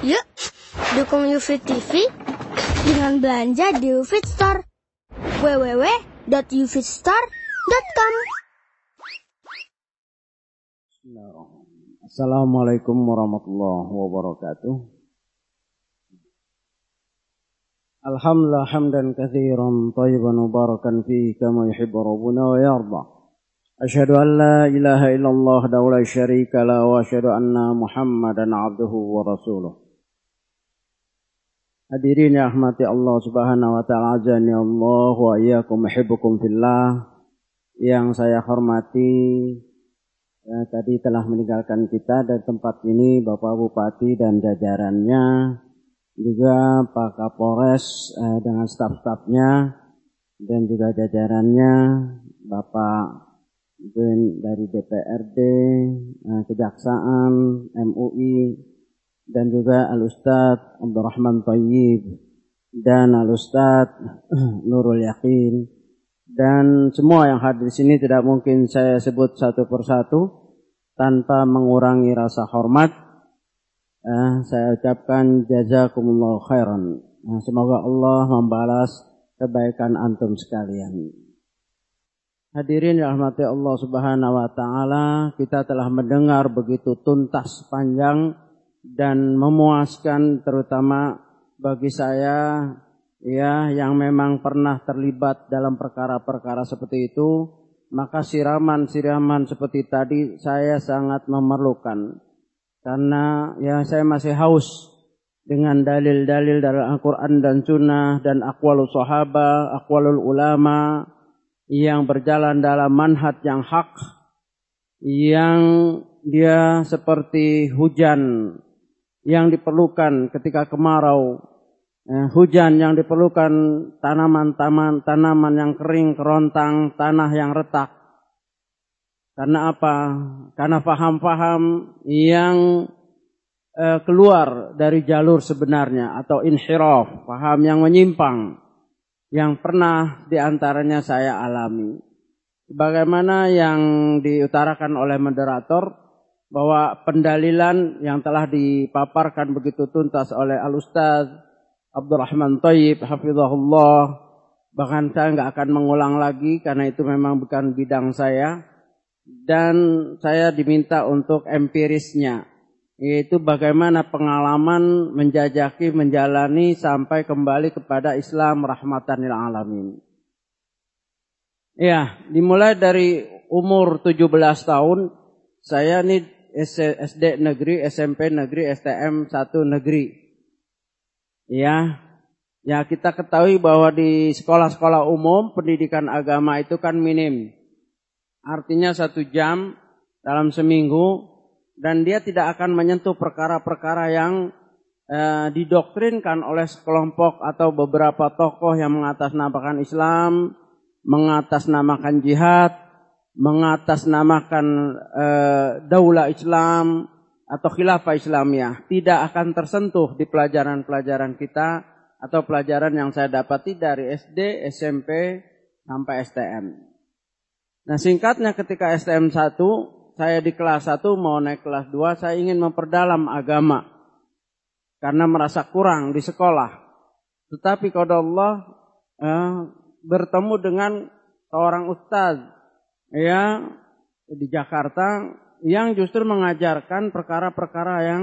Yuk, dukung UFIT TV dengan belanja di UFIT Store. www.ufitstore.com Assalamualaikum warahmatullahi wabarakatuh. Alhamdulillah hamdan kathiran tayyiban mubarakan fi kama yuhibbu rabbuna wa yarda. Asyhadu an la ilaha illallah wa la syarika la wa asyhadu anna Muhammadan abduhu wa rasuluh. Hadirin yang rahmati Allah Subhanahu wa taala azani Allah wa iyyakum uhibbukum fillah. Yang saya hormati ya, tadi telah meninggalkan kita dari tempat ini Bapak Bupati dan jajarannya juga Pak Kapolres eh, dengan staf-stafnya dan juga jajarannya Bapak dari DPRD, eh, Kejaksaan, MUI, dan juga Al-Ustadz Abdurrahman Tayyib dan Al-Ustadz Nurul Yakin dan semua yang hadir di sini tidak mungkin saya sebut satu persatu tanpa mengurangi rasa hormat. Eh, saya ucapkan jazakumullah khairan. Nah, semoga Allah membalas kebaikan antum sekalian. Hadirin rahmati Allah Subhanahu wa taala, kita telah mendengar begitu tuntas panjang dan memuaskan terutama bagi saya ya yang memang pernah terlibat dalam perkara-perkara seperti itu, maka siraman-siraman seperti tadi saya sangat memerlukan. Karena ya saya masih haus dengan dalil-dalil dari Al-Quran dan Sunnah dan akwalul sahabat, akwalul ulama, yang berjalan dalam manhaj yang hak yang dia seperti hujan yang diperlukan ketika kemarau eh, hujan yang diperlukan tanaman-tanaman tanaman yang kering kerontang tanah yang retak. Karena apa? Karena faham-faham yang eh, keluar dari jalur sebenarnya atau inhiraf paham yang menyimpang yang pernah di antaranya saya alami. Bagaimana yang diutarakan oleh moderator bahwa pendalilan yang telah dipaparkan begitu tuntas oleh Al-Ustaz Abdurrahman Tayyib hafizahullah bahkan saya nggak akan mengulang lagi karena itu memang bukan bidang saya dan saya diminta untuk empirisnya yaitu bagaimana pengalaman menjajaki, menjalani sampai kembali kepada Islam rahmatan lil alamin. Ya, dimulai dari umur 17 tahun, saya ini SD negeri, SMP negeri, STM 1 negeri. Ya, ya kita ketahui bahwa di sekolah-sekolah umum pendidikan agama itu kan minim. Artinya satu jam dalam seminggu dan dia tidak akan menyentuh perkara-perkara yang eh, didoktrinkan oleh sekelompok atau beberapa tokoh yang mengatasnamakan Islam, mengatasnamakan jihad, mengatasnamakan eh, daulah Islam atau khilafah Islamiyah tidak akan tersentuh di pelajaran-pelajaran kita atau pelajaran yang saya dapati dari SD, SMP sampai STM. Nah singkatnya ketika STM 1 saya di kelas 1 mau naik kelas 2, saya ingin memperdalam agama. Karena merasa kurang di sekolah. Tetapi kalau Allah eh, bertemu dengan seorang ustaz ya di Jakarta yang justru mengajarkan perkara-perkara yang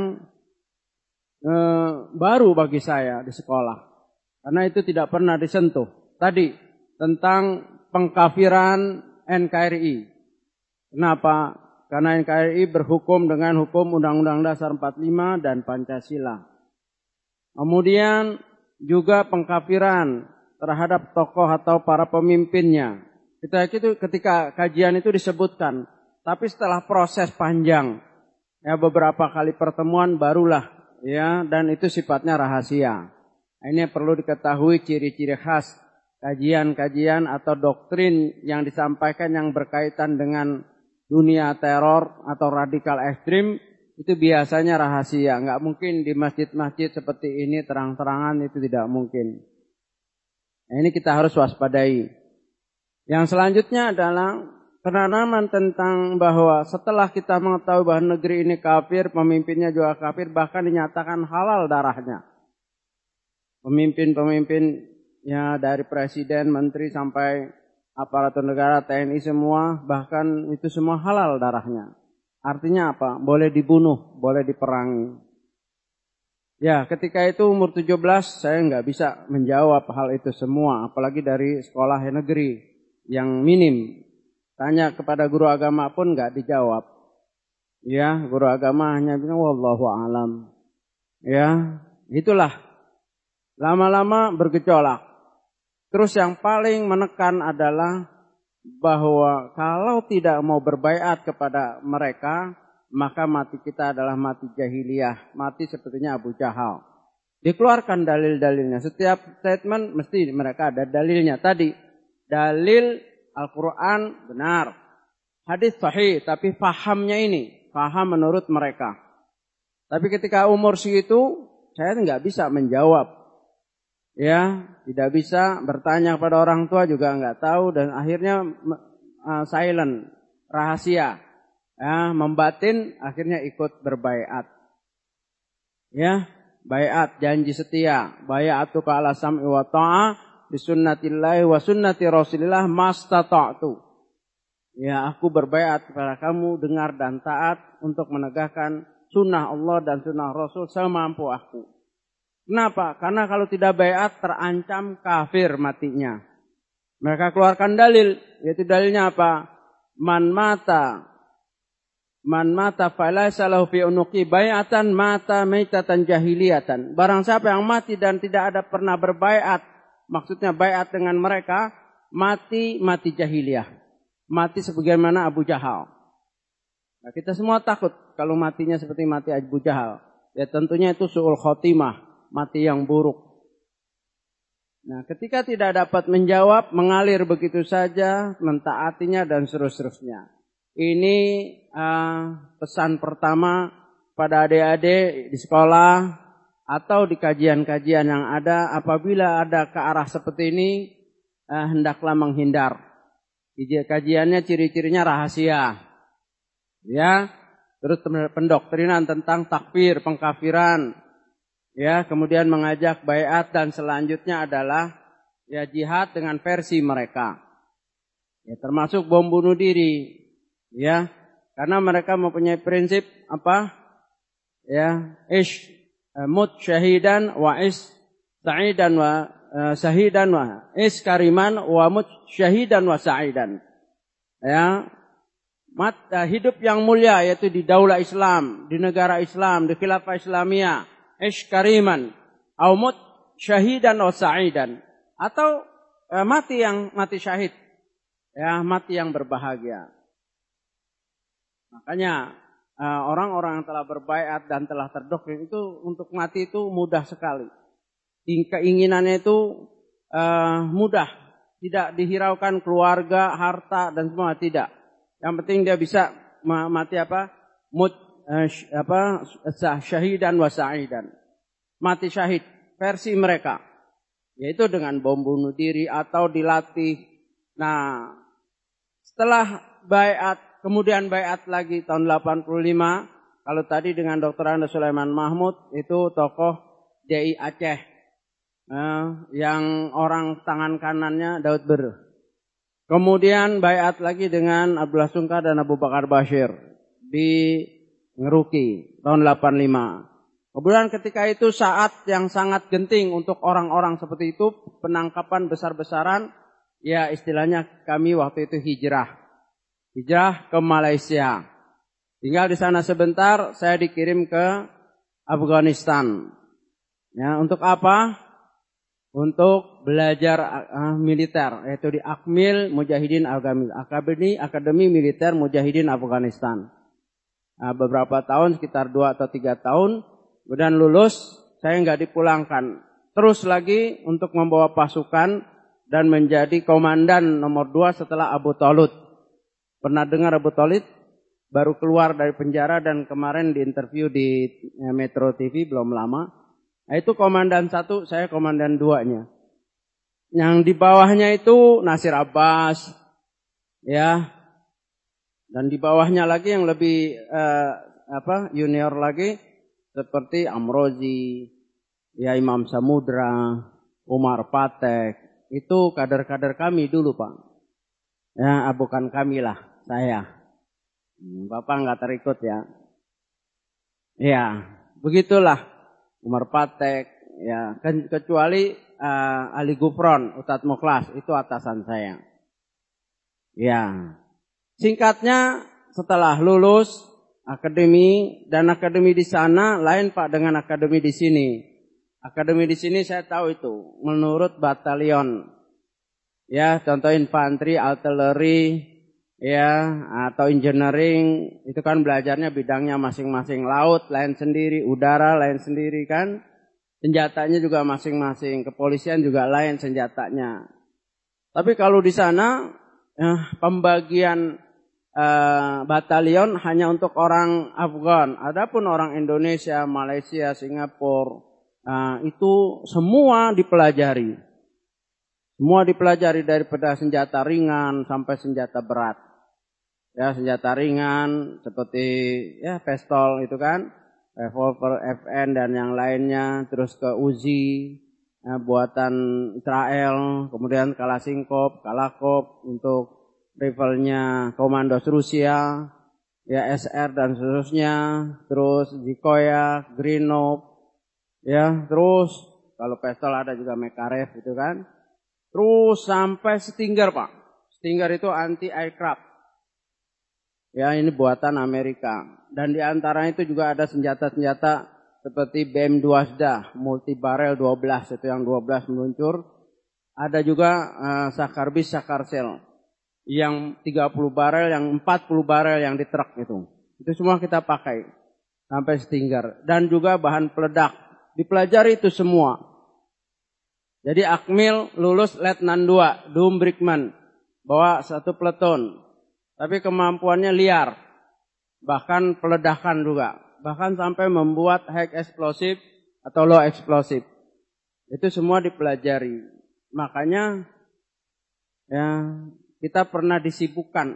eh, baru bagi saya di sekolah. Karena itu tidak pernah disentuh. Tadi tentang pengkafiran NKRI. Kenapa? karena NKRI berhukum dengan hukum Undang-Undang Dasar 45 dan Pancasila. Kemudian juga pengkafiran terhadap tokoh atau para pemimpinnya. Kita itu ketika kajian itu disebutkan, tapi setelah proses panjang, ya beberapa kali pertemuan barulah ya dan itu sifatnya rahasia. Ini perlu diketahui ciri-ciri khas kajian-kajian atau doktrin yang disampaikan yang berkaitan dengan dunia teror atau radikal ekstrim itu biasanya rahasia. Nggak mungkin di masjid-masjid seperti ini terang-terangan itu tidak mungkin. Nah, ini kita harus waspadai. Yang selanjutnya adalah penanaman tentang bahwa setelah kita mengetahui bahwa negeri ini kafir, pemimpinnya juga kafir, bahkan dinyatakan halal darahnya. Pemimpin-pemimpin ya dari presiden, menteri sampai aparatur negara, TNI semua, bahkan itu semua halal darahnya. Artinya apa? Boleh dibunuh, boleh diperangi. Ya, ketika itu umur 17 saya nggak bisa menjawab hal itu semua, apalagi dari sekolah negeri yang minim. Tanya kepada guru agama pun nggak dijawab. Ya, guru agama hanya bilang wallahu alam. Ya, itulah. Lama-lama bergejolak. Terus yang paling menekan adalah bahwa kalau tidak mau berbaiat kepada mereka, maka mati kita adalah mati jahiliyah, mati sepertinya Abu Jahal. Dikeluarkan dalil-dalilnya. Setiap statement mesti mereka ada dalilnya. Tadi dalil Al-Quran benar. Hadis sahih, tapi fahamnya ini. Faham menurut mereka. Tapi ketika umur segitu, saya nggak bisa menjawab. Ya, tidak bisa bertanya kepada orang tua juga nggak tahu dan akhirnya uh, silent, rahasia ya, membatin akhirnya ikut berbaiat. Ya, baiat janji setia, baiatu ka ala sam'i wa ta'a bi sunnatillahi wa sunnati Rasulillah mastata'tu. Ya, aku berbaiat kepada kamu dengar dan taat untuk menegakkan sunnah Allah dan sunnah Rasul semampu aku. Kenapa? Karena kalau tidak baiat terancam kafir matinya. Mereka keluarkan dalil, yaitu dalilnya apa? Man mata Man mata falaysa lahu fi unuqi bay'atan mata maitatan jahiliyatan. Barang siapa yang mati dan tidak ada pernah berbaiat, maksudnya baiat dengan mereka, mati mati jahiliyah. Mati sebagaimana Abu Jahal. Nah, kita semua takut kalau matinya seperti mati Abu Jahal. Ya tentunya itu su'ul khotimah, mati yang buruk. Nah, ketika tidak dapat menjawab, mengalir begitu saja, mentaatinya dan seterusnya. Ini uh, pesan pertama pada adik-adik di sekolah atau di kajian-kajian yang ada apabila ada ke arah seperti ini uh, hendaklah menghindar. Kajiannya ciri-cirinya rahasia. Ya, terus pendoktrinan tentang takfir, pengkafiran. Ya, kemudian mengajak bayat dan selanjutnya adalah ya jihad dengan versi mereka. Ya, termasuk bom bunuh diri. Ya, karena mereka mempunyai prinsip apa? Ya, ish eh, mut syahidan wa is sa'idan wa uh, sahidan wa is kariman wa mut syahidan wa sa'idan. Ya, mat, hidup yang mulia yaitu di daulah Islam, di negara Islam, di khilafah Islamiyah, ish kariman, au mut syahidan wa sa'idan atau uh, mati yang mati syahid. Ya, mati yang berbahagia. Makanya eh, orang-orang yang telah berbaiat dan telah terdoktrin itu untuk mati itu mudah sekali. Keinginannya itu uh, mudah, tidak dihiraukan keluarga, harta dan semua tidak. Yang penting dia bisa mati apa? Mut uh, apa syahidan wa sa'idan. Mati syahid versi mereka. Yaitu dengan bom bunuh diri atau dilatih. Nah, setelah bayat kemudian bayat lagi tahun 85. Kalau tadi dengan Dr. Anda Sulaiman Mahmud itu tokoh DI Aceh. Eh, yang orang tangan kanannya Daud Ber. Kemudian bayat lagi dengan Abdullah Sungkar dan Abu Bakar Bashir di Ngeruki tahun 85. Kemudian ketika itu saat yang sangat genting untuk orang-orang seperti itu, penangkapan besar-besaran, ya istilahnya kami waktu itu hijrah hijrah ke Malaysia. Tinggal di sana sebentar, saya dikirim ke Afghanistan. Ya, untuk apa? Untuk belajar uh, militer, yaitu di Akmil Mujahidin Akademi Akademi Militer Mujahidin Afghanistan. Nah, beberapa tahun, sekitar dua atau tiga tahun, kemudian lulus, saya nggak dipulangkan. Terus lagi untuk membawa pasukan dan menjadi komandan nomor dua setelah Abu Talud. Pernah dengar Abu Talib? Baru keluar dari penjara dan kemarin di interview di eh, Metro TV belum lama. Nah, itu komandan satu, saya komandan duanya. Yang di bawahnya itu Nasir Abbas, ya, Dan di bawahnya lagi yang lebih uh, apa junior lagi seperti Amrozi, ya Imam Samudra, Umar Patek, itu kader-kader kami dulu Pak. Ya, bukan kami lah, saya. Hmm, Bapak nggak terikut ya. Ya, begitulah Umar Patek, ya kecuali uh, Ali Gufron, Ustadz Mukhlas, itu atasan saya. Ya, singkatnya setelah lulus akademi dan akademi di sana lain Pak dengan akademi di sini. Akademi di sini saya tahu itu menurut batalion. Ya, contoh infanteri, artileri, ya, atau engineering itu kan belajarnya bidangnya masing-masing. Laut lain sendiri, udara lain sendiri kan. Senjatanya juga masing-masing, kepolisian juga lain senjatanya. Tapi kalau di sana ya, pembagian uh, batalion hanya untuk orang Afgan. Adapun orang Indonesia, Malaysia, Singapura uh, itu semua dipelajari. Semua dipelajari daripada senjata ringan sampai senjata berat. Ya, senjata ringan seperti ya pistol itu kan, revolver FN dan yang lainnya, terus ke Uzi ya, buatan Israel, kemudian Kalashnikov, Kalakov untuk rivalnya Komandos Rusia, ya SR dan seterusnya, terus Zikoya, Grinov, ya terus kalau pistol ada juga Mekarev itu kan, terus sampai Stinger pak, Stinger itu anti aircraft, ya ini buatan Amerika dan di antara itu juga ada senjata-senjata seperti BM 2 SDA multi barrel 12 itu yang 12 meluncur, ada juga uh, Sakarbis Sakarsel yang 30 barel, yang 40 barel yang di truk itu. Itu semua kita pakai sampai setinggar dan juga bahan peledak. Dipelajari itu semua. Jadi Akmil lulus letnan 2, Dum Brickman, bawa satu peleton. Tapi kemampuannya liar. Bahkan peledakan juga. Bahkan sampai membuat high explosive atau low explosive. Itu semua dipelajari. Makanya ya kita pernah disibukkan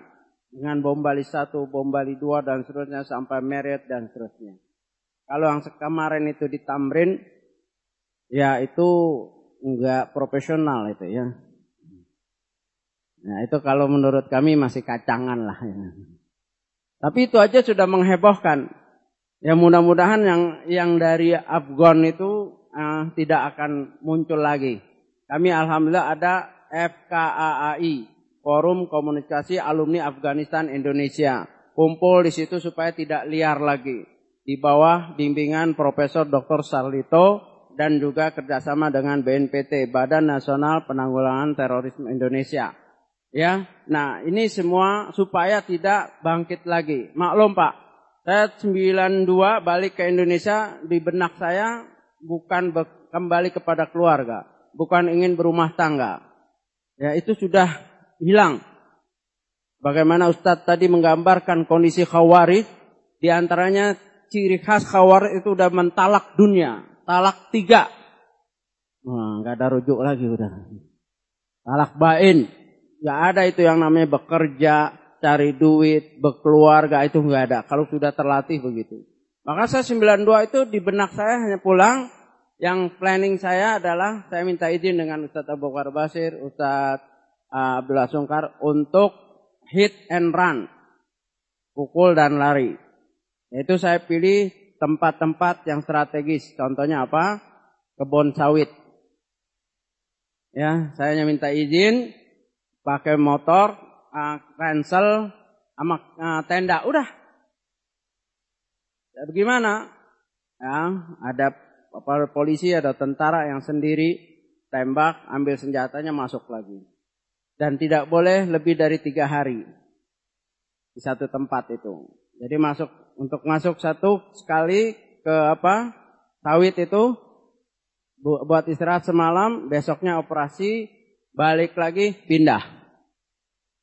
dengan bom Bali 1, bom Bali 2 dan seterusnya sampai Merit dan seterusnya. Kalau yang kemarin itu di Tamrin, ya itu enggak profesional itu ya. Nah itu kalau menurut kami masih kacangan lah. Ya. Tapi itu aja sudah menghebohkan. Ya mudah-mudahan yang yang dari Afgan itu uh, tidak akan muncul lagi. Kami alhamdulillah ada FKAAI Forum Komunikasi Alumni Afghanistan Indonesia. Kumpul di situ supaya tidak liar lagi. Di bawah bimbingan Profesor Dr. Sarlito dan juga kerjasama dengan BNPT, Badan Nasional Penanggulangan Terorisme Indonesia. Ya, nah ini semua supaya tidak bangkit lagi. Maklum Pak, saya 92 balik ke Indonesia di benak saya bukan kembali kepada keluarga, bukan ingin berumah tangga. Ya itu sudah hilang. Bagaimana Ustadz tadi menggambarkan kondisi khawarij, di antaranya ciri khas khawarij itu udah mentalak dunia, talak tiga. Wah, nggak ada rujuk lagi udah. Talak bain, nggak ada itu yang namanya bekerja, cari duit, berkeluarga itu nggak ada. Kalau sudah terlatih begitu. Maka saya 92 itu di benak saya hanya pulang. Yang planning saya adalah saya minta izin dengan Ustadz Abu Bakar Basir, Ustadz uh, Abdullah Sungkar untuk hit and run, pukul dan lari. Itu saya pilih tempat-tempat yang strategis. Contohnya apa? Kebun sawit. Ya, saya hanya minta izin pakai motor, uh, sama uh, tenda. Udah. Ya, bagaimana? Ya, ada polisi, ada tentara yang sendiri tembak, ambil senjatanya masuk lagi dan tidak boleh lebih dari tiga hari di satu tempat itu. Jadi masuk untuk masuk satu sekali ke apa sawit itu buat istirahat semalam, besoknya operasi, balik lagi pindah.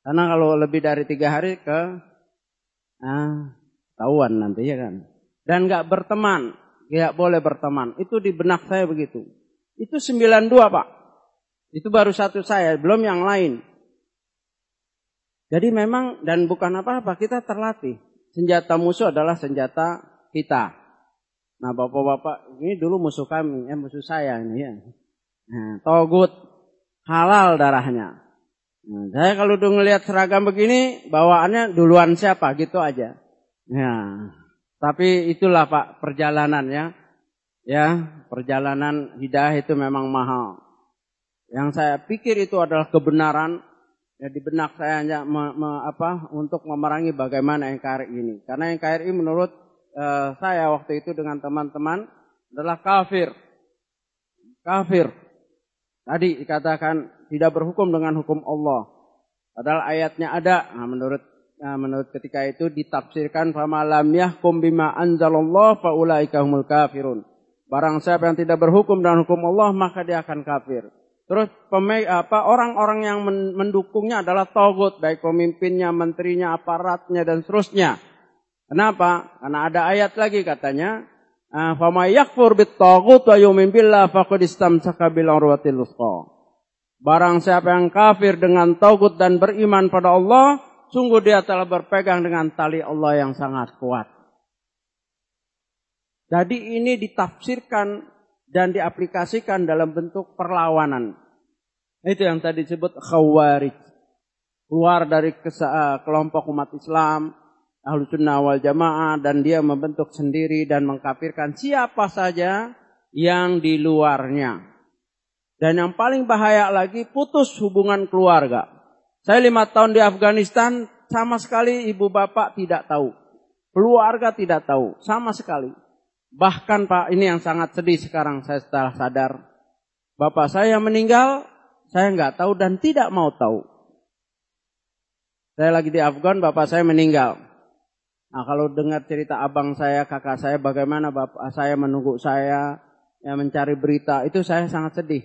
Karena kalau lebih dari tiga hari ke ah, tahuan nanti ya kan. Dan nggak berteman, nggak boleh berteman. Itu di benak saya begitu. Itu 92 pak. Itu baru satu saya, belum yang lain. Jadi memang dan bukan apa-apa kita terlatih. Senjata musuh adalah senjata kita. Nah bapak-bapak ini dulu musuh kami, ya musuh saya ini ya. Nah, togut halal darahnya. Nah, saya kalau udah ngelihat seragam begini, bawaannya duluan siapa gitu aja. Ya, tapi itulah Pak perjalanan ya. Ya, perjalanan hidayah itu memang mahal. Yang saya pikir itu adalah kebenaran, ya di benak saya hanya me, me, apa untuk memerangi bagaimana NKRI ini. Karena NKRI menurut uh, saya waktu itu dengan teman-teman adalah kafir. Kafir. Tadi dikatakan tidak berhukum dengan hukum Allah. Padahal ayatnya ada. Nah, menurut nah, menurut ketika itu ditafsirkan fama lam yahkum bima anzalallah faulaika humul kafirun. Barang siapa yang tidak berhukum dengan hukum Allah maka dia akan kafir. Terus apa orang-orang yang mendukungnya adalah togut, baik pemimpinnya, menterinya, aparatnya dan seterusnya. Kenapa? Karena ada ayat lagi katanya, "Fama yakfur bit tagut wa yu'min billah faqad istamsaka bil urwatil Barang siapa yang kafir dengan togut dan beriman pada Allah, sungguh dia telah berpegang dengan tali Allah yang sangat kuat. Jadi ini ditafsirkan dan diaplikasikan dalam bentuk perlawanan. Itu yang tadi disebut khawarij. Keluar dari eh, kelompok umat Islam, ahlu sunnah wal jamaah, dan dia membentuk sendiri dan mengkafirkan siapa saja yang di luarnya. Dan yang paling bahaya lagi, putus hubungan keluarga. Saya lima tahun di Afghanistan, sama sekali ibu bapak tidak tahu. Keluarga tidak tahu, sama sekali. Bahkan Pak, ini yang sangat sedih sekarang saya setelah sadar. Bapak saya meninggal, saya nggak tahu dan tidak mau tahu. Saya lagi di Afgan, bapak saya meninggal. Nah kalau dengar cerita abang saya, kakak saya, bagaimana bapak saya menunggu saya, ya mencari berita, itu saya sangat sedih.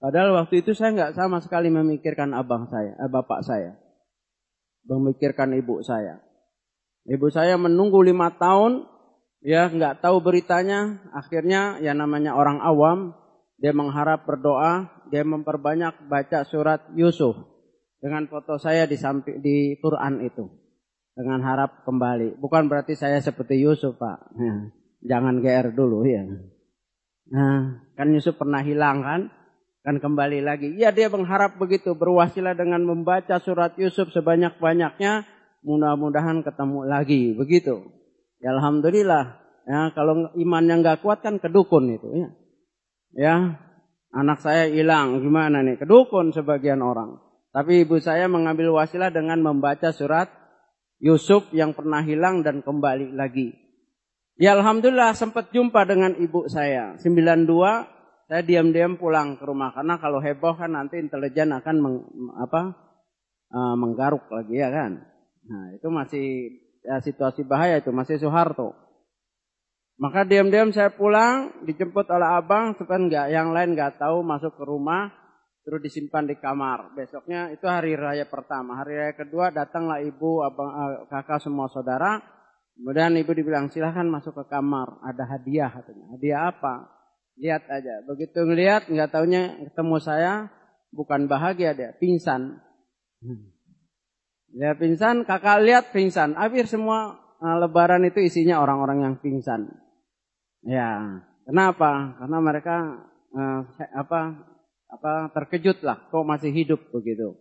Padahal waktu itu saya nggak sama sekali memikirkan abang saya, eh, bapak saya. Memikirkan ibu saya. Ibu saya menunggu lima tahun, ya nggak tahu beritanya akhirnya ya namanya orang awam dia mengharap berdoa dia memperbanyak baca surat Yusuf dengan foto saya di samping di Quran itu dengan harap kembali. Bukan berarti saya seperti Yusuf pak. Nah, jangan GR dulu ya. Nah kan Yusuf pernah hilang kan? Kan kembali lagi. Ya dia mengharap begitu. Berwasilah dengan membaca surat Yusuf sebanyak banyaknya mudah-mudahan ketemu lagi. Begitu. Ya alhamdulillah. Ya, kalau imannya nggak kuat kan kedukun itu ya. Ya, anak saya hilang. Gimana nih? Kedukun sebagian orang. Tapi ibu saya mengambil wasilah dengan membaca surat Yusuf yang pernah hilang dan kembali lagi. Ya alhamdulillah sempat jumpa dengan ibu saya. 92 saya diam-diam pulang ke rumah karena kalau heboh kan nanti intelijen akan meng, apa uh, menggaruk lagi ya kan. Nah, itu masih ya, situasi bahaya itu masih Soeharto. Maka diam-diam saya pulang, dijemput oleh abang, supaya nggak yang lain nggak tahu masuk ke rumah, terus disimpan di kamar. Besoknya itu hari raya pertama, hari raya kedua datanglah ibu, abang, eh, kakak semua saudara. Kemudian ibu dibilang silahkan masuk ke kamar, ada hadiah katanya. Hadiah apa? Lihat aja. Begitu ngelihat nggak taunya ketemu saya, bukan bahagia dia, pingsan. Hmm. Ya pingsan, kakak lihat pingsan. Akhir semua uh, lebaran itu isinya orang-orang yang pingsan. Ya, kenapa? Karena mereka uh, apa apa terkejut lah, kok masih hidup begitu.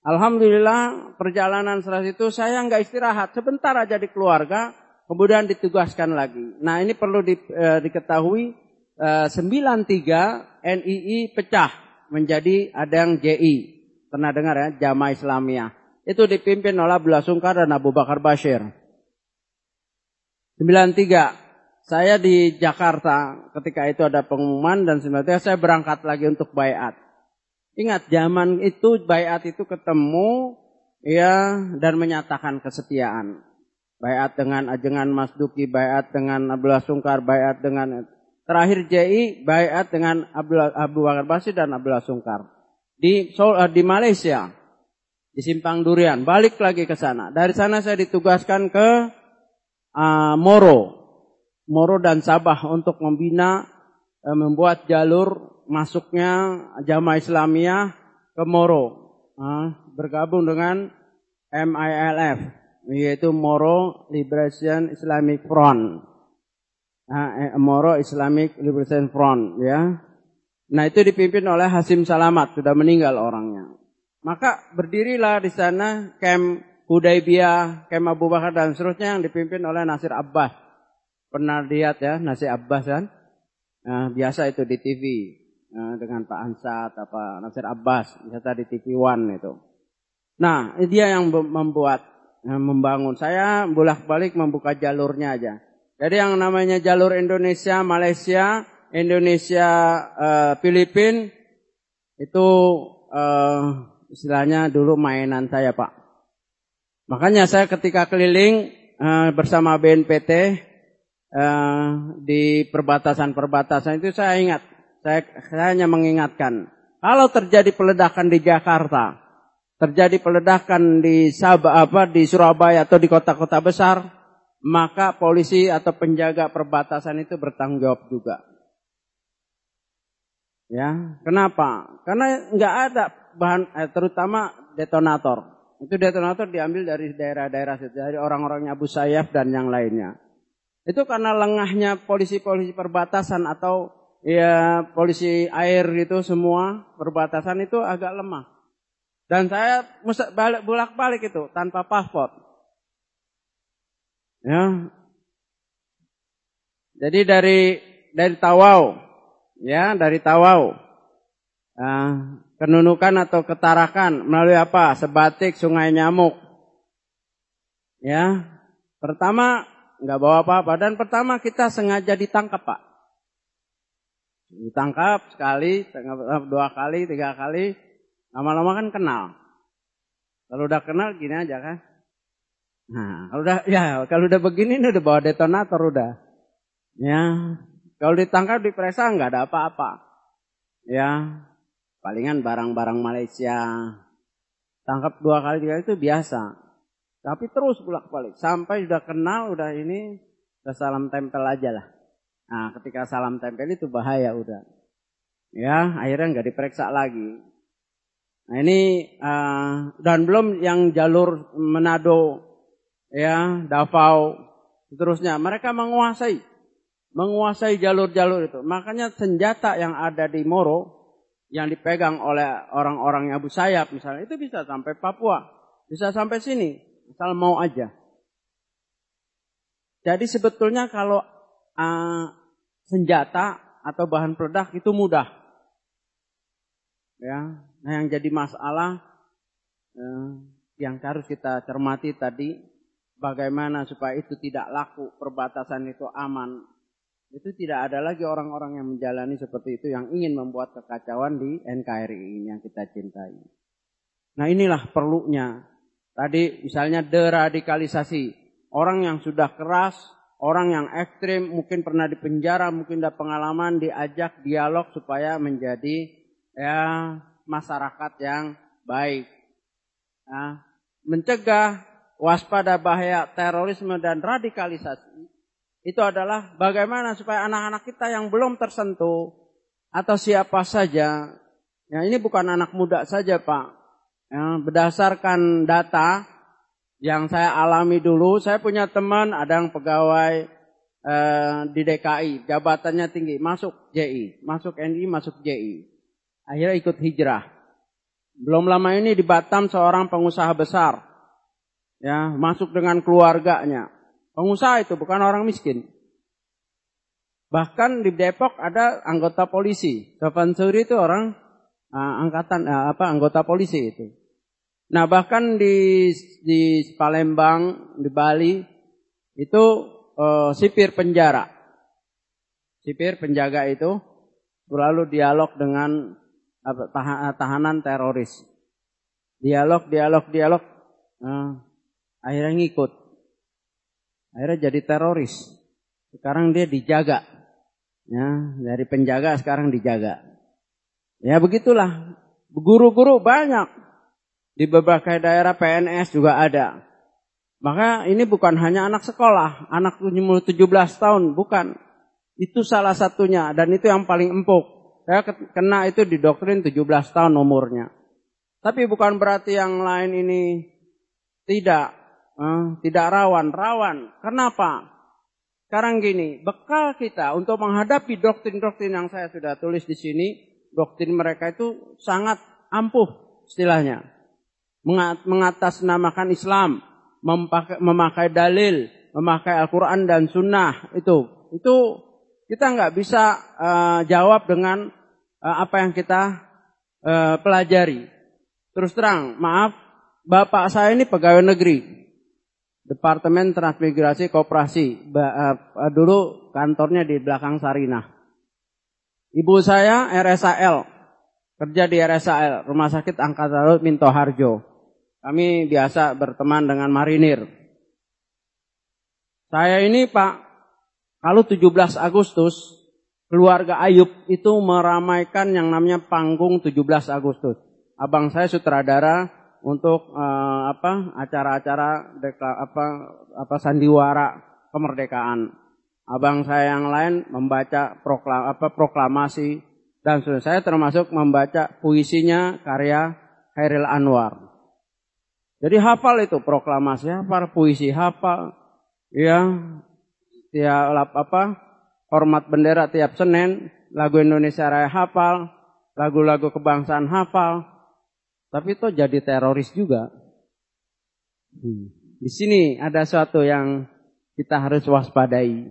Alhamdulillah perjalanan setelah itu saya nggak istirahat, sebentar aja di keluarga, kemudian ditugaskan lagi. Nah ini perlu di, uh, diketahui uh, 93 NII pecah menjadi ada yang JI. Pernah dengar ya, Jamaah Islamiyah itu dipimpin oleh Abdullah Sungkar dan Abu Bakar Bashir. 93 saya di Jakarta ketika itu ada pengumuman dan 93 saya berangkat lagi untuk bayat. Ingat zaman itu bayat itu ketemu ya dan menyatakan kesetiaan. Bayat dengan ajengan Mas Duki, bayat dengan Abdullah Sungkar, bayat dengan terakhir JI, bayat dengan Abu Bakar Basir dan Abdullah Sungkar. Di Seoul, di Malaysia, di Simpang Durian. Balik lagi ke sana. Dari sana saya ditugaskan ke uh, Moro, Moro dan Sabah untuk membina, uh, membuat jalur masuknya jamaah Islamiyah ke Moro, uh, bergabung dengan MILF, yaitu Moro Liberation Islamic Front. Nah, Moro Islamic Liberation Front, ya. Nah, itu dipimpin oleh Hasim Salamat, sudah meninggal orangnya. Maka berdirilah di sana camp Hudaybiyah, camp Abu Bakar dan seterusnya yang dipimpin oleh Nasir Abbas. Pernah lihat ya, Nasir Abbas kan? Nah, biasa itu di TV nah, dengan Pak Ansat, apa Nasir Abbas, biasa di TV One itu. Nah, dia yang membuat, yang membangun. Saya bolak-balik membuka jalurnya aja. Jadi yang namanya jalur Indonesia, Malaysia, Indonesia, uh, Filipin itu uh, istilahnya dulu mainan saya Pak. Makanya saya ketika keliling bersama BNPT uh, di perbatasan-perbatasan itu saya ingat, saya, saya hanya mengingatkan, kalau terjadi peledakan di Jakarta, terjadi peledakan di Sabah apa di Surabaya atau di kota-kota besar, maka polisi atau penjaga perbatasan itu bertanggung jawab juga. Ya, kenapa? Karena nggak ada bahan, eh, terutama detonator. Itu detonator diambil dari daerah-daerah dari orang-orangnya Abu Sayyaf dan yang lainnya. Itu karena lengahnya polisi-polisi perbatasan atau ya polisi air itu semua perbatasan itu agak lemah. Dan saya balik bolak-balik itu tanpa paspor. Ya. Jadi dari dari Tawau, ya dari Tawau, uh, kenunukan atau ketarakan melalui apa? Sebatik, Sungai Nyamuk. Ya, pertama nggak bawa apa-apa dan pertama kita sengaja ditangkap pak. Ditangkap sekali, dua kali, tiga kali, lama-lama kan kenal. Kalau udah kenal gini aja kan, Nah, kalau udah ya kalau udah begini ini udah bawa detonator udah. Ya, kalau ditangkap diperiksa nggak ada apa-apa. Ya, palingan barang-barang Malaysia. Tangkap dua kali tiga itu biasa. Tapi terus bolak-balik sampai sudah kenal udah ini udah salam tempel aja lah. Nah, ketika salam tempel itu bahaya udah. Ya, akhirnya nggak diperiksa lagi. Nah ini uh, dan belum yang jalur Manado ya, Davao, seterusnya. Mereka menguasai, menguasai jalur-jalur itu. Makanya senjata yang ada di Moro, yang dipegang oleh orang-orang Abu Sayyaf misalnya, itu bisa sampai Papua, bisa sampai sini, asal mau aja. Jadi sebetulnya kalau uh, senjata atau bahan peledak itu mudah. Ya, nah yang jadi masalah uh, yang harus kita cermati tadi bagaimana supaya itu tidak laku, perbatasan itu aman. Itu tidak ada lagi orang-orang yang menjalani seperti itu yang ingin membuat kekacauan di NKRI ini yang kita cintai. Nah inilah perlunya. Tadi misalnya deradikalisasi. Orang yang sudah keras, orang yang ekstrim, mungkin pernah dipenjara, mungkin ada pengalaman, diajak dialog supaya menjadi ya masyarakat yang baik. Nah, mencegah waspada bahaya terorisme dan radikalisasi itu adalah bagaimana supaya anak-anak kita yang belum tersentuh atau siapa saja, ya ini bukan anak muda saja Pak, ya, berdasarkan data yang saya alami dulu, saya punya teman ada yang pegawai eh, di DKI, jabatannya tinggi, masuk JI, masuk NI, masuk JI, akhirnya ikut hijrah. Belum lama ini di Batam seorang pengusaha besar ya masuk dengan keluarganya. Pengusaha itu bukan orang miskin. Bahkan di Depok ada anggota polisi. Kapan Suri itu orang uh, angkatan uh, apa anggota polisi itu. Nah bahkan di di Palembang di Bali itu uh, sipir penjara. Sipir penjaga itu selalu dialog dengan tahanan teroris. Dialog, dialog, dialog. Uh, Akhirnya ngikut. Akhirnya jadi teroris. Sekarang dia dijaga. Ya, dari penjaga sekarang dijaga. Ya begitulah. Guru-guru banyak. Di beberapa daerah PNS juga ada. Maka ini bukan hanya anak sekolah, anak 17 tahun, bukan. Itu salah satunya dan itu yang paling empuk. Saya kena itu di doktrin 17 tahun umurnya. Tapi bukan berarti yang lain ini Tidak, eh, tidak rawan, rawan. Kenapa? Sekarang gini, bekal kita untuk menghadapi doktrin-doktrin yang saya sudah tulis di sini, doktrin mereka itu sangat ampuh istilahnya. Mengatasnamakan Islam, memakai, memakai dalil, memakai Al-Quran dan Sunnah itu, itu kita nggak bisa uh, jawab dengan uh, apa yang kita uh, pelajari. Terus terang, maaf, bapak saya ini pegawai negeri, Departemen Transmigrasi Koperasi. Uh, dulu kantornya di belakang Sarinah. Ibu saya RSAL, kerja di RSAL, Rumah Sakit Angkatan Laut Minto Harjo. Kami biasa berteman dengan marinir. Saya ini Pak, kalau 17 Agustus, keluarga Ayub itu meramaikan yang namanya panggung 17 Agustus. Abang saya sutradara, untuk uh, apa acara-acara apa apa sandiwara kemerdekaan. Abang saya yang lain membaca proklam, apa proklamasi dan saya termasuk membaca puisinya karya Khairil Anwar. Jadi hafal itu proklamasi, hafal puisi, hafal ya tiap apa hormat bendera tiap Senin, lagu Indonesia Raya hafal, lagu-lagu kebangsaan hafal, tapi itu jadi teroris juga. Hmm. Di sini ada sesuatu yang kita harus waspadai.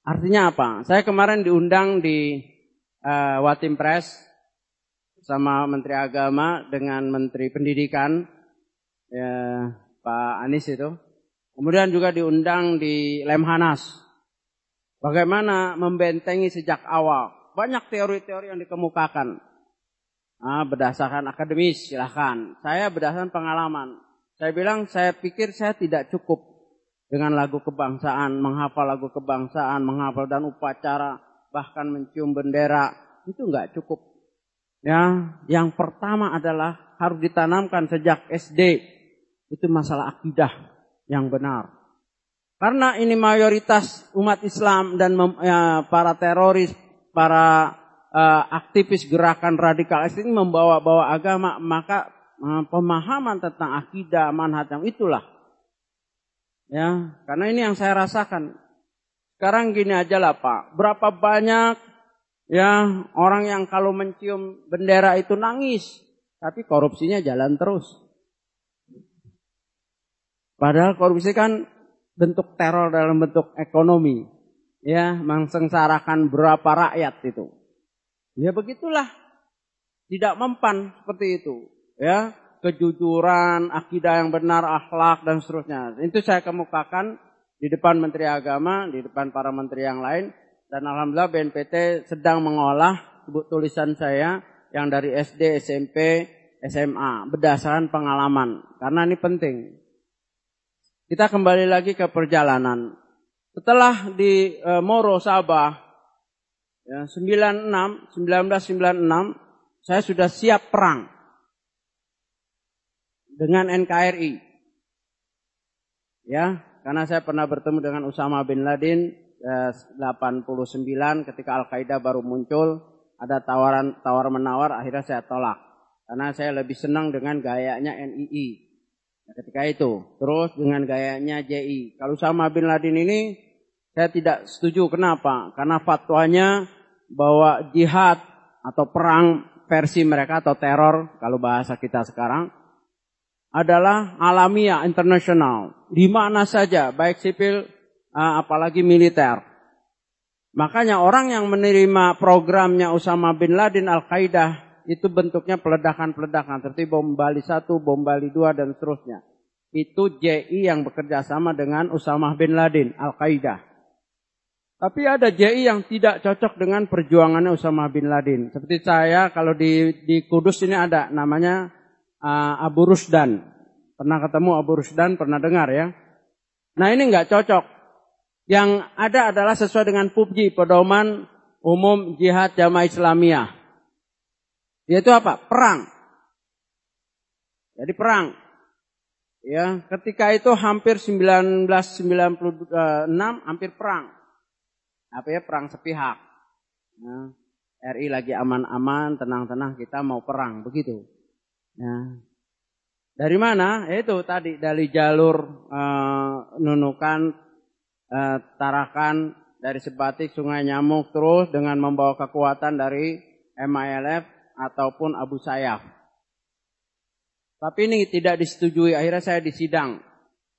Artinya apa? Saya kemarin diundang di uh, Watim Press sama Menteri Agama dengan Menteri Pendidikan ya, Pak Anies itu. Kemudian juga diundang di Lemhanas. Bagaimana membentengi sejak awal. Banyak teori-teori yang dikemukakan. Ah, berdasarkan akademis, silahkan. Saya berdasarkan pengalaman. Saya bilang, saya pikir saya tidak cukup dengan lagu kebangsaan, menghafal lagu kebangsaan, menghafal dan upacara, bahkan mencium bendera. Itu nggak cukup. Ya, yang pertama adalah harus ditanamkan sejak SD. Itu masalah akidah yang benar. Karena ini mayoritas umat Islam dan ya, para teroris, para uh, aktivis gerakan radikal ini membawa-bawa agama, maka uh, pemahaman tentang akidah, manhaj itulah. Ya, karena ini yang saya rasakan. Sekarang gini aja lah Pak, berapa banyak ya orang yang kalau mencium bendera itu nangis, tapi korupsinya jalan terus. Padahal korupsi kan bentuk teror dalam bentuk ekonomi. Ya, mengsengsarakan berapa rakyat itu. Ya begitulah. Tidak mempan seperti itu. Ya, kejujuran, akidah yang benar, akhlak dan seterusnya. Itu saya kemukakan di depan Menteri Agama, di depan para menteri yang lain dan alhamdulillah BNPT sedang mengolah tulisan saya yang dari SD, SMP, SMA berdasarkan pengalaman karena ini penting. Kita kembali lagi ke perjalanan. Setelah di e, Moro Sabah ya, 96, 1996 saya sudah siap perang dengan NKRI. Ya, karena saya pernah bertemu dengan Usama bin Laden eh, 89 ketika Al-Qaeda baru muncul, ada tawaran tawar menawar akhirnya saya tolak. Karena saya lebih senang dengan gayanya NII. Ketika itu, terus dengan gayanya JI. Kalau Usama bin Laden ini saya tidak setuju. Kenapa? Karena fatwanya bahwa jihad atau perang versi mereka atau teror kalau bahasa kita sekarang adalah alamiah internasional di mana saja baik sipil uh, apalagi militer. Makanya orang yang menerima programnya Usama bin Laden Al-Qaeda itu bentuknya peledakan-peledakan seperti bom Bali 1, bom Bali 2 dan seterusnya. Itu JI yang bekerja sama dengan Usama bin Laden Al-Qaeda. Tapi ada JI yang tidak cocok dengan perjuangannya Usama bin Laden. Seperti saya kalau di di Kudus ini ada namanya uh, Abu Rusdan. Pernah ketemu Abu Rusdan, pernah dengar ya. Nah ini nggak cocok. Yang ada adalah sesuai dengan PUBG, pedoman umum jihad jamaah Islamiyah. Yaitu apa? Perang. Jadi perang. Ya, ketika itu hampir 1996 hampir perang apa ya perang sepihak. Nah, RI lagi aman-aman, tenang-tenang kita mau perang begitu. Nah, Dari mana? Itu tadi dari jalur uh, Nunukan, uh, Tarakan, dari Sebatik, Sungai Nyamuk, terus dengan membawa kekuatan dari MILF ataupun Abu Sayyaf. Tapi ini tidak disetujui. Akhirnya saya disidang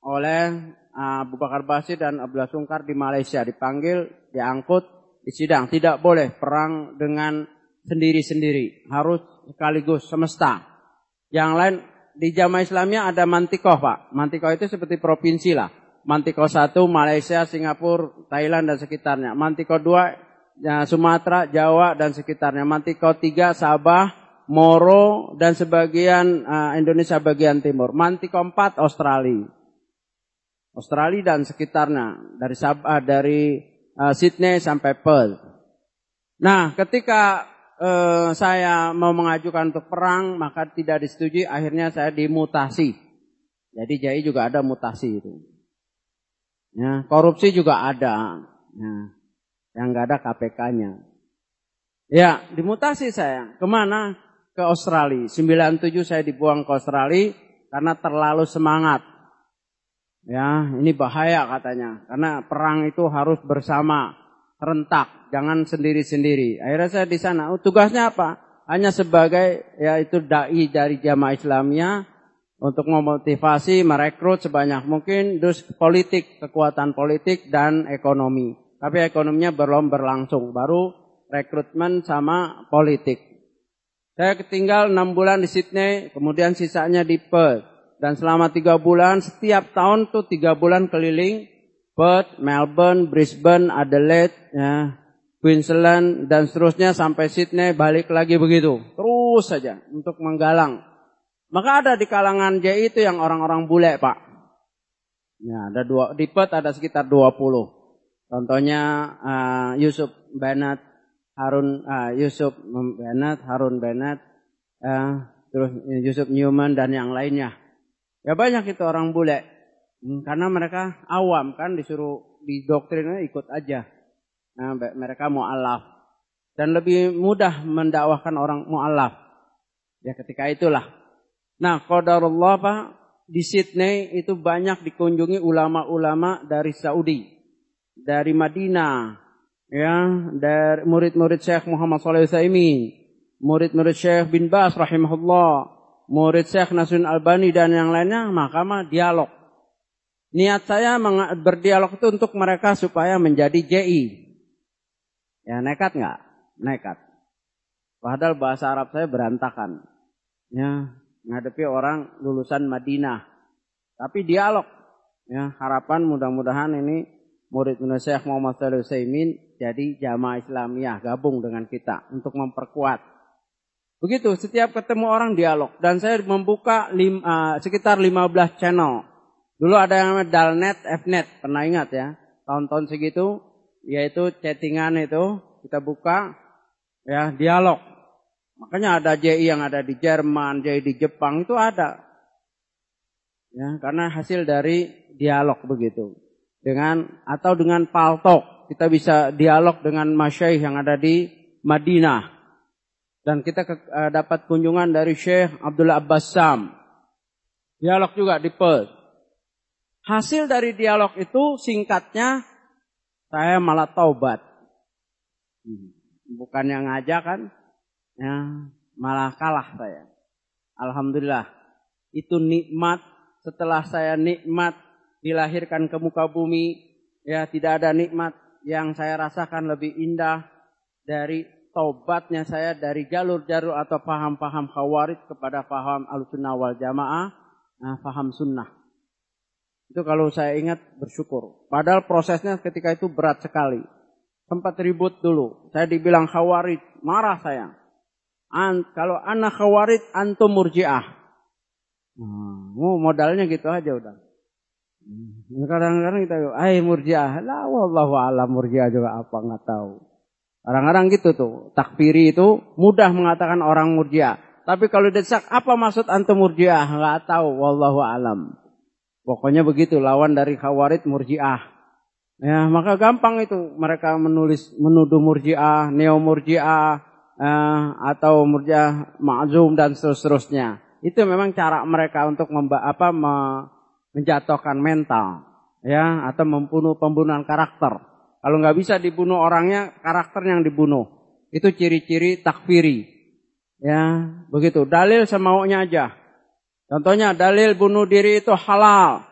oleh uh, Abu Bakar Basir dan Abdullah Sungkar di Malaysia. Dipanggil, diangkut, disidang. Tidak boleh perang dengan sendiri-sendiri. Harus sekaligus semesta. Yang lain di jamaah Islamnya ada mantikoh Pak. Mantikoh itu seperti provinsi lah. Mantikoh satu Malaysia, Singapura, Thailand dan sekitarnya. Mantikoh dua Sumatera, Jawa dan sekitarnya. Mantikoh tiga Sabah, Moro dan sebagian uh, Indonesia bagian timur. Mantikoh empat Australia. Australia dan sekitarnya dari Sabah dari uh, Sydney sampai Perth. Nah, ketika eh, saya mau mengajukan untuk perang maka tidak disetujui akhirnya saya dimutasi. Jadi JAI juga ada mutasi itu. Ya, korupsi juga ada. Ya, yang nggak ada KPK-nya. Ya, dimutasi saya. Ke mana? Ke Australia. 97 saya dibuang ke Australia karena terlalu semangat. Ya, ini bahaya katanya. Karena perang itu harus bersama rentak, jangan sendiri-sendiri. Akhirnya saya di sana. Oh, tugasnya apa? Hanya sebagai yaitu dai dari jamaah Islamnya untuk memotivasi, merekrut sebanyak mungkin dus politik, kekuatan politik dan ekonomi. Tapi ekonominya belum berlangsung, baru rekrutmen sama politik. Saya ketinggal enam bulan di Sydney, kemudian sisanya di Perth. Dan selama tiga bulan, setiap tahun tuh tiga bulan keliling Perth, Melbourne, Brisbane, Adelaide, ya, Queensland dan seterusnya sampai Sydney balik lagi begitu. Terus saja untuk menggalang. Maka ada di kalangan J itu yang orang-orang bule, Pak. Ya, ada dua di Perth ada sekitar 20. Contohnya uh, Yusuf Bennett, Harun uh, Yusuf Bennett, Harun Bennett, uh, terus Yusuf Newman dan yang lainnya. Ya banyak itu orang bule. Hmm, karena mereka awam kan disuruh di doktrinnya ikut aja. Nah, mereka mu'alaf. Dan lebih mudah mendakwahkan orang mu'alaf. Ya ketika itulah. Nah, qadarullah Pak, di Sydney itu banyak dikunjungi ulama-ulama dari Saudi. Dari Madinah. Ya, dari murid-murid Syekh Muhammad SAW. Murid-murid Syekh bin Bas rahimahullah. Murid Syekh Nasrun Albani dan yang lainnya. Maka mah dialog Niat saya berdialog itu untuk mereka supaya menjadi JI. Ya nekat nggak? Nekat. Padahal bahasa Arab saya berantakan. Ya, ngadepi orang lulusan Madinah. Tapi dialog. Ya, harapan mudah-mudahan ini murid Indonesia Muhammad Salih Saimin jadi jamaah Islamiyah gabung dengan kita untuk memperkuat. Begitu, setiap ketemu orang dialog dan saya membuka lim, uh, sekitar 15 channel Dulu ada yang namanya Dalnet, Fnet, pernah ingat ya? Tahun-tahun segitu, yaitu chattingan itu kita buka, ya dialog. Makanya ada JI yang ada di Jerman, JI di Jepang itu ada. Ya, karena hasil dari dialog begitu. Dengan atau dengan paltok, kita bisa dialog dengan masyaih yang ada di Madinah. Dan kita ke, uh, dapat kunjungan dari Syekh Abdullah Abbas Sam. Dialog juga di Perth. Hasil dari dialog itu singkatnya saya malah taubat. Hmm. Bukan yang ngajak kan, ya, malah kalah saya. Alhamdulillah. Itu nikmat setelah saya nikmat dilahirkan ke muka bumi, ya tidak ada nikmat yang saya rasakan lebih indah dari taubatnya saya dari jalur-jalur atau paham-paham khawarid kepada paham al-sunnah wal jamaah, nah, paham sunnah. Itu kalau saya ingat bersyukur. Padahal prosesnya ketika itu berat sekali. Sempat ribut dulu. Saya dibilang khawarid. Marah saya. An, kalau anak khawarid, antum murjiah. Hmm, modalnya gitu aja udah. Hmm, kadang-kadang kita, ay murjiah. Lah wallahu alam murjiah juga apa nggak tahu. Kadang-kadang gitu tuh. Takfiri itu mudah mengatakan orang murjiah. Tapi kalau desak, apa maksud antum murjiah? Nggak tahu. Wallahu alam. Pokoknya begitu lawan dari khawarid murjiah. Ya, maka gampang itu mereka menulis menuduh murjiah, neo murjiah, eh, atau murjiah ma'zum dan seterusnya. Itu memang cara mereka untuk memba, apa, menjatuhkan mental, ya, atau membunuh pembunuhan karakter. Kalau nggak bisa dibunuh orangnya, karakter yang dibunuh. Itu ciri-ciri takfiri. Ya, begitu. Dalil semaunya aja. Contohnya dalil bunuh diri itu halal.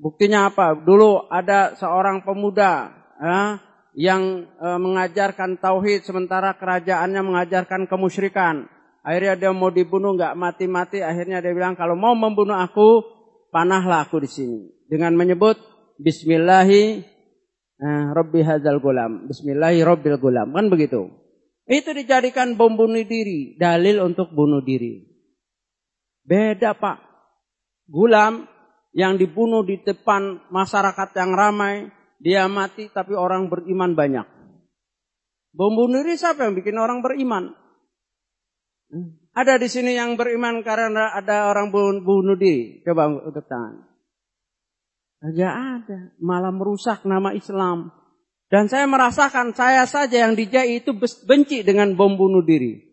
Buktinya apa? Dulu ada seorang pemuda ya, yang e, mengajarkan tauhid sementara kerajaannya mengajarkan kemusyrikan. Akhirnya dia mau dibunuh nggak mati-mati. Akhirnya dia bilang kalau mau membunuh aku, panahlah aku di sini dengan menyebut Bismillahi eh, Rabbi Hazal Gulam. Bismillahi Rabbil Gulam. Kan begitu. Itu dijadikan bom bunuh diri. Dalil untuk bunuh diri. Beda pak. Gulam yang dibunuh di depan masyarakat yang ramai. Dia mati tapi orang beriman banyak. Bom bunuh diri siapa yang bikin orang beriman? Ada di sini yang beriman karena ada orang bunuh diri. Coba untuk tangan. Ada. Malah merusak nama Islam. Dan saya merasakan saya saja yang dijai itu benci dengan bom bunuh diri.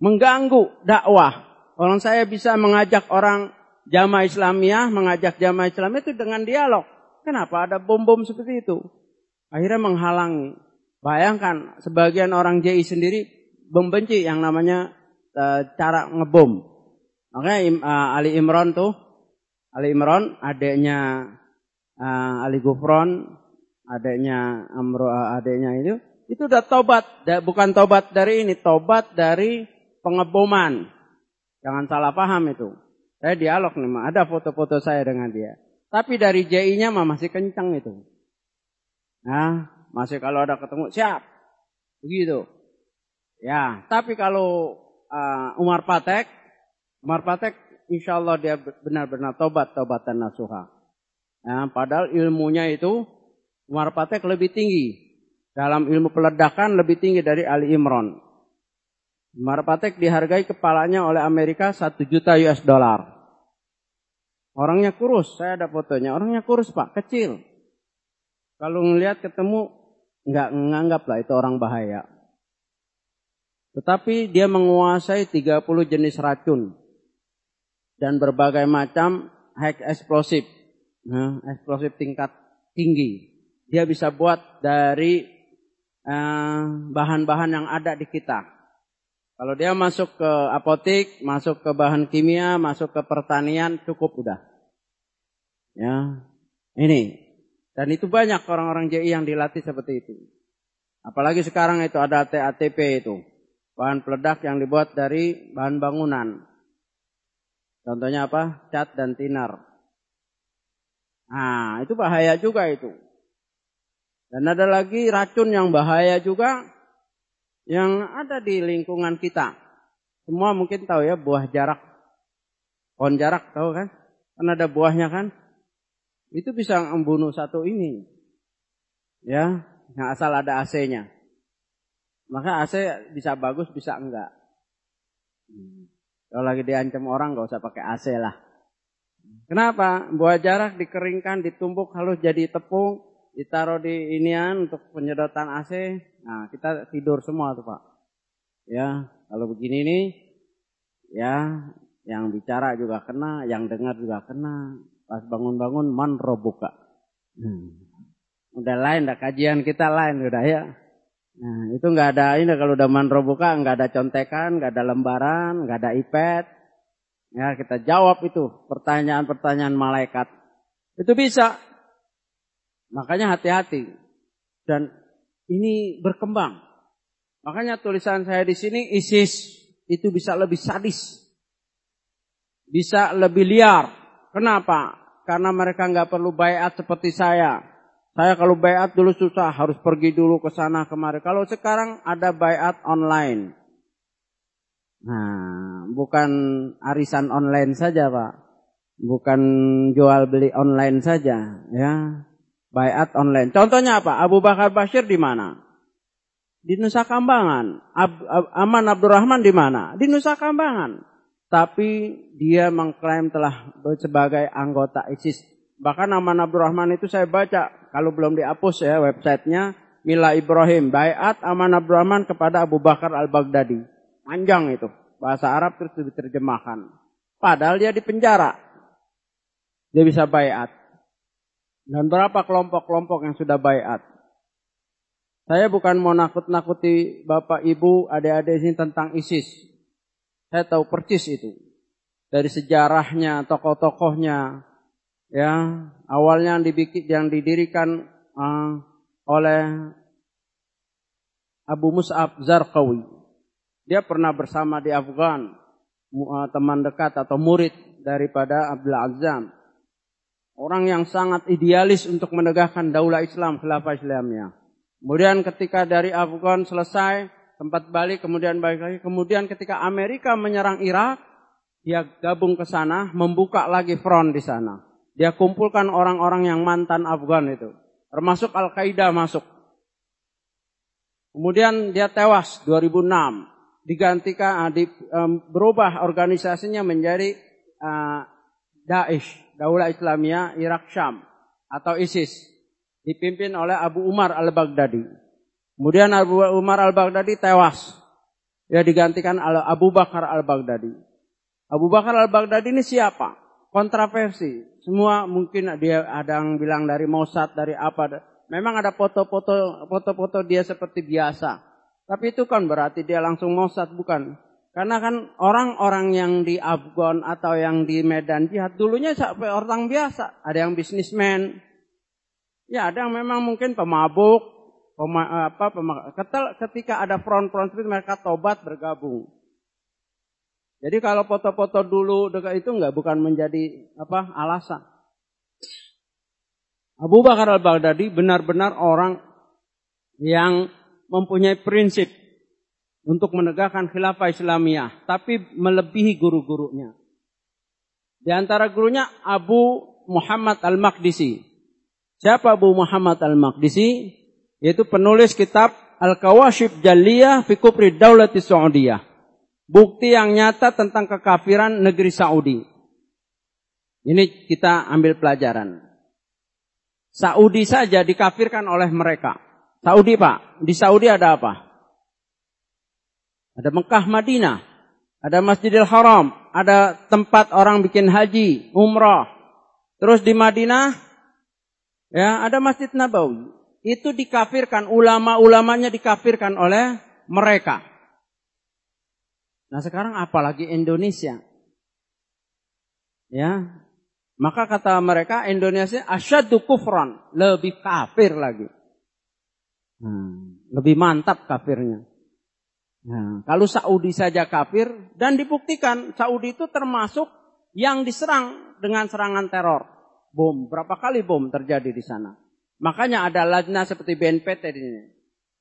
Mengganggu dakwah. Orang saya bisa mengajak orang jamaah Islamiyah, mengajak jamaah Islam itu dengan dialog. Kenapa ada bom-bom seperti itu? Akhirnya menghalangi. Bayangkan sebagian orang JI sendiri membenci yang namanya cara ngebom. Makanya uh, Ali Imron tuh, Ali Imron adiknya uh, Ali Gufron, adiknya Amro, uh, adiknya itu, itu udah tobat, bukan tobat dari ini, tobat dari pengeboman. Jangan salah paham itu. Saya dialog nih, ada foto-foto saya dengan dia. Tapi dari JI-nya mah masih kencang itu. Nah, masih kalau ada ketemu siap. Begitu. Ya, tapi kalau uh, Umar Patek, Umar Patek insya Allah dia benar-benar tobat, tobatan nasuha. Ya, padahal ilmunya itu Umar Patek lebih tinggi. Dalam ilmu peledakan lebih tinggi dari Ali Imron. Marpatek dihargai kepalanya oleh Amerika 1 juta US dollar. Orangnya kurus, saya ada fotonya. Orangnya kurus pak, kecil. Kalau ngelihat ketemu, nggak nganggap lah itu orang bahaya. Tetapi dia menguasai 30 jenis racun. Dan berbagai macam high explosive. Nah, eksplosif tingkat tinggi. Dia bisa buat dari eh, bahan-bahan uh, yang ada di kita. Kalau dia masuk ke apotik, masuk ke bahan kimia, masuk ke pertanian, cukup udah. Ya, ini. Dan itu banyak orang-orang JI yang dilatih seperti itu. Apalagi sekarang itu ada TATP itu. Bahan peledak yang dibuat dari bahan bangunan. Contohnya apa? Cat dan tinar. Nah, itu bahaya juga itu. Dan ada lagi racun yang bahaya juga yang ada di lingkungan kita. Semua mungkin tahu ya buah jarak. Pohon jarak tahu kan? Kan ada buahnya kan? Itu bisa membunuh satu ini. Ya, yang asal ada AC-nya. Maka AC bisa bagus, bisa enggak. Kalau lagi diancam orang nggak usah pakai AC lah. Kenapa? Buah jarak dikeringkan, ditumbuk halus jadi tepung, ditaruh di inian untuk penyedotan AC, Nah, kita tidur semua tuh Pak. Ya, kalau begini nih, ya, yang bicara juga kena, yang dengar juga kena. Pas bangun-bangun, man robuka. Hmm. Udah lain, udah kajian kita lain, udah ya. Nah, itu nggak ada ini kalau udah man robuka, nggak ada contekan, nggak ada lembaran, nggak ada iPad. Ya, kita jawab itu pertanyaan-pertanyaan malaikat. Itu bisa. Makanya hati-hati. Dan ini berkembang. Makanya tulisan saya di sini ISIS itu bisa lebih sadis. Bisa lebih liar. Kenapa? Karena mereka nggak perlu bayat seperti saya. Saya kalau bayat dulu susah, harus pergi dulu ke sana kemari. Kalau sekarang ada bayat online. Nah, bukan arisan online saja, Pak. Bukan jual beli online saja, ya. Bayat online. Contohnya apa? Abu Bakar Bashir di mana? Di Nusa Kambangan. Ab, Ab, Aman Abdurrahman di mana? Di Nusa Kambangan. Tapi dia mengklaim telah sebagai anggota ISIS. Bahkan Aman Abdurrahman itu saya baca. Kalau belum dihapus ya websitenya. Mila Ibrahim. Bayat Aman Abdurrahman kepada Abu Bakar Al-Baghdadi. Panjang itu. Bahasa Arab terus diterjemahkan. Padahal dia di penjara. Dia bisa bayat. Dan berapa kelompok-kelompok yang sudah bayat. Saya bukan mau nakut-nakuti bapak ibu adik-adik ini tentang ISIS. Saya tahu persis itu. Dari sejarahnya, tokoh-tokohnya. Ya, awalnya yang, dibikin, yang didirikan uh, oleh Abu Mus'ab Zarqawi. Dia pernah bersama di Afgan, uh, teman dekat atau murid daripada Abdul Azam. Orang yang sangat idealis untuk menegakkan daulah Islam, khilafah Islamnya. Kemudian ketika dari Afgan selesai, tempat balik, kemudian balik lagi. Kemudian ketika Amerika menyerang Irak, dia gabung ke sana, membuka lagi front di sana. Dia kumpulkan orang-orang yang mantan Afgan itu. Termasuk Al-Qaeda masuk. Kemudian dia tewas 2006. Digantikan, uh, di, um, berubah organisasinya menjadi uh, Daesh, Daulah Islamiyah Irak Syam atau ISIS dipimpin oleh Abu Umar al-Baghdadi. Kemudian Abu Umar al-Baghdadi tewas. Dia digantikan Abu Bakar al-Baghdadi. Abu Bakar al-Baghdadi ini siapa? Kontroversi. Semua mungkin dia ada yang bilang dari Mossad, dari apa. Memang ada foto-foto foto-foto dia seperti biasa. Tapi itu kan berarti dia langsung Mossad, bukan. Karena kan orang-orang yang di Afgan atau yang di Medan jihad dulunya sampai orang biasa. Ada yang bisnismen, Ya ada yang memang mungkin pemabuk, pema, apa, pema, ketika ada front-front mereka tobat bergabung. Jadi kalau foto-foto dulu dekat itu enggak bukan menjadi apa alasan. Abu Bakar al-Baghdadi benar-benar orang yang mempunyai prinsip untuk menegakkan khilafah Islamiyah, tapi melebihi guru-gurunya. Di antara gurunya Abu Muhammad al-Maqdisi. Siapa Abu Muhammad Al-Maqdisi? Yaitu penulis kitab Al-Kawashib Jaliyah fi Kufri Daulati Saudiyah. Bukti yang nyata tentang kekafiran negeri Saudi. Ini kita ambil pelajaran. Saudi saja dikafirkan oleh mereka. Saudi Pak, di Saudi ada apa? Ada Mekah, Madinah. Ada Masjidil Haram. Ada tempat orang bikin haji, umrah. Terus di Madinah Ya, ada Masjid Nabawi. Itu dikafirkan, ulama-ulamanya dikafirkan oleh mereka. Nah sekarang apalagi Indonesia. Ya, maka kata mereka Indonesia asyadu kufran, lebih kafir lagi. Hmm, lebih mantap kafirnya. Nah, kalau Saudi saja kafir dan dibuktikan Saudi itu termasuk yang diserang dengan serangan teror bom. Berapa kali bom terjadi di sana. Makanya ada lajnah seperti BNPT di sini.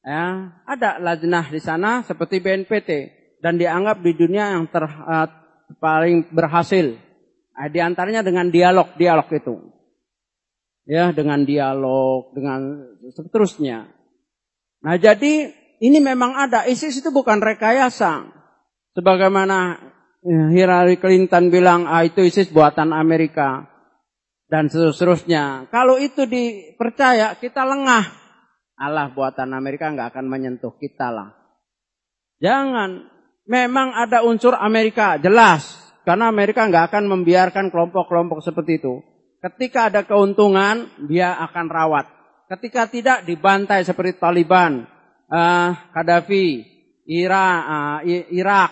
Ya, ada lajnah di sana seperti BNPT dan dianggap di dunia yang ter, uh, paling berhasil. Uh, di antaranya dengan dialog, dialog itu. Ya, dengan dialog, dengan seterusnya. Nah, jadi ini memang ada. ISIS itu bukan rekayasa. Sebagaimana eh, Hillary Clinton bilang, ah itu ISIS buatan Amerika dan seterusnya. Kalau itu dipercaya, kita lengah. Allah buatan Amerika nggak akan menyentuh kita lah. Jangan. Memang ada unsur Amerika, jelas. Karena Amerika nggak akan membiarkan kelompok-kelompok seperti itu. Ketika ada keuntungan, dia akan rawat. Ketika tidak, dibantai seperti Taliban, uh, Gaddafi, Ira, uh, Irak.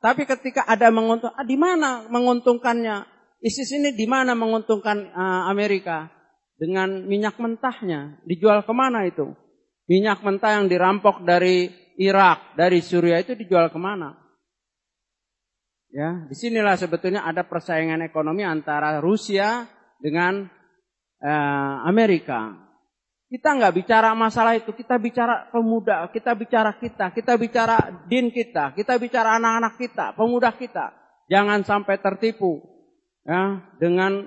Tapi ketika ada menguntung, ah, di mana menguntungkannya? ISIS ini di mana menguntungkan uh, Amerika? Dengan minyak mentahnya. Dijual ke mana itu? Minyak mentah yang dirampok dari Irak, dari Suriah itu dijual ke mana? Ya, di sinilah sebetulnya ada persaingan ekonomi antara Rusia dengan uh, Amerika. Kita nggak bicara masalah itu, kita bicara pemuda, kita bicara kita, kita bicara din kita, kita bicara anak-anak kita, pemuda kita. Jangan sampai tertipu ya, dengan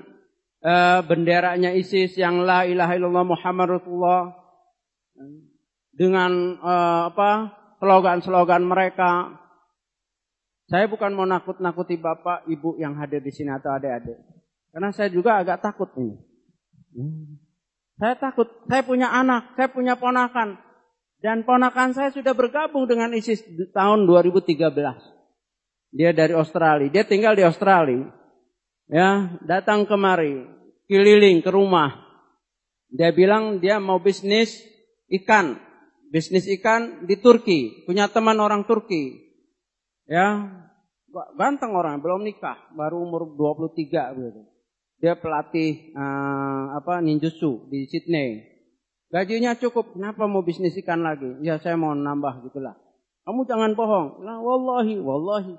uh, benderanya ISIS yang la ilaha illallah Muhammad Rasulullah dengan uh, apa slogan-slogan mereka. Saya bukan mau nakut-nakuti bapak, ibu yang hadir di sini atau adik-adik. Karena saya juga agak takut ini. Saya takut, saya punya anak, saya punya ponakan. Dan ponakan saya sudah bergabung dengan ISIS tahun 2013. Dia dari Australia. Dia tinggal di Australia. Ya, datang kemari, keliling ke rumah. Dia bilang dia mau bisnis ikan. Bisnis ikan di Turki. Punya teman orang Turki. Ya, ganteng orang, belum nikah, baru umur 23 gitu. Dia pelatih uh, apa ninjutsu di Sydney. Gajinya cukup, kenapa mau bisnis ikan lagi? Ya saya mau nambah gitulah. Kamu jangan bohong. Nah, wallahi, wallahi.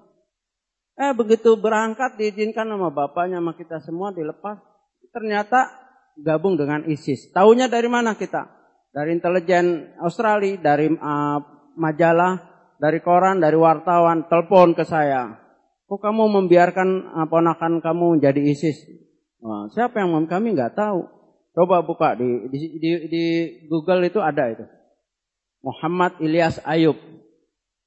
Eh begitu berangkat diizinkan sama bapaknya sama kita semua dilepas. Ternyata gabung dengan ISIS. Tahunya dari mana kita? Dari intelijen Australia, dari uh, majalah, dari koran, dari wartawan, telepon ke saya. Kok kamu membiarkan uh, ponakan kamu menjadi ISIS? Wah, siapa yang mem kami nggak tahu. Coba buka di, di, di, di Google itu ada itu. Muhammad Ilyas Ayub.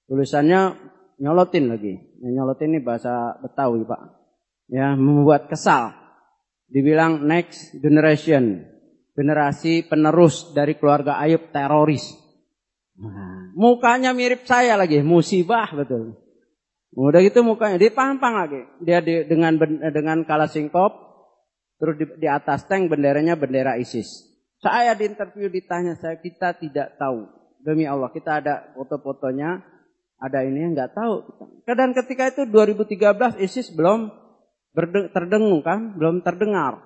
Tulisannya nyolotin lagi. Nyolotin ini bahasa Betawi Pak. Ya, membuat kesal. Dibilang next generation. Generasi penerus dari keluarga Ayub teroris. Nah, mukanya mirip saya lagi. Musibah betul. Udah gitu mukanya dipampang lagi. Dia di, dengan dengan kalasingkop Terus di, di atas tank benderanya bendera ISIS. Saya di interview ditanya saya kita tidak tahu. Demi Allah kita ada foto-fotonya, ada ini nggak tahu. Dan ketika itu 2013 ISIS belum terdengung kan, belum terdengar.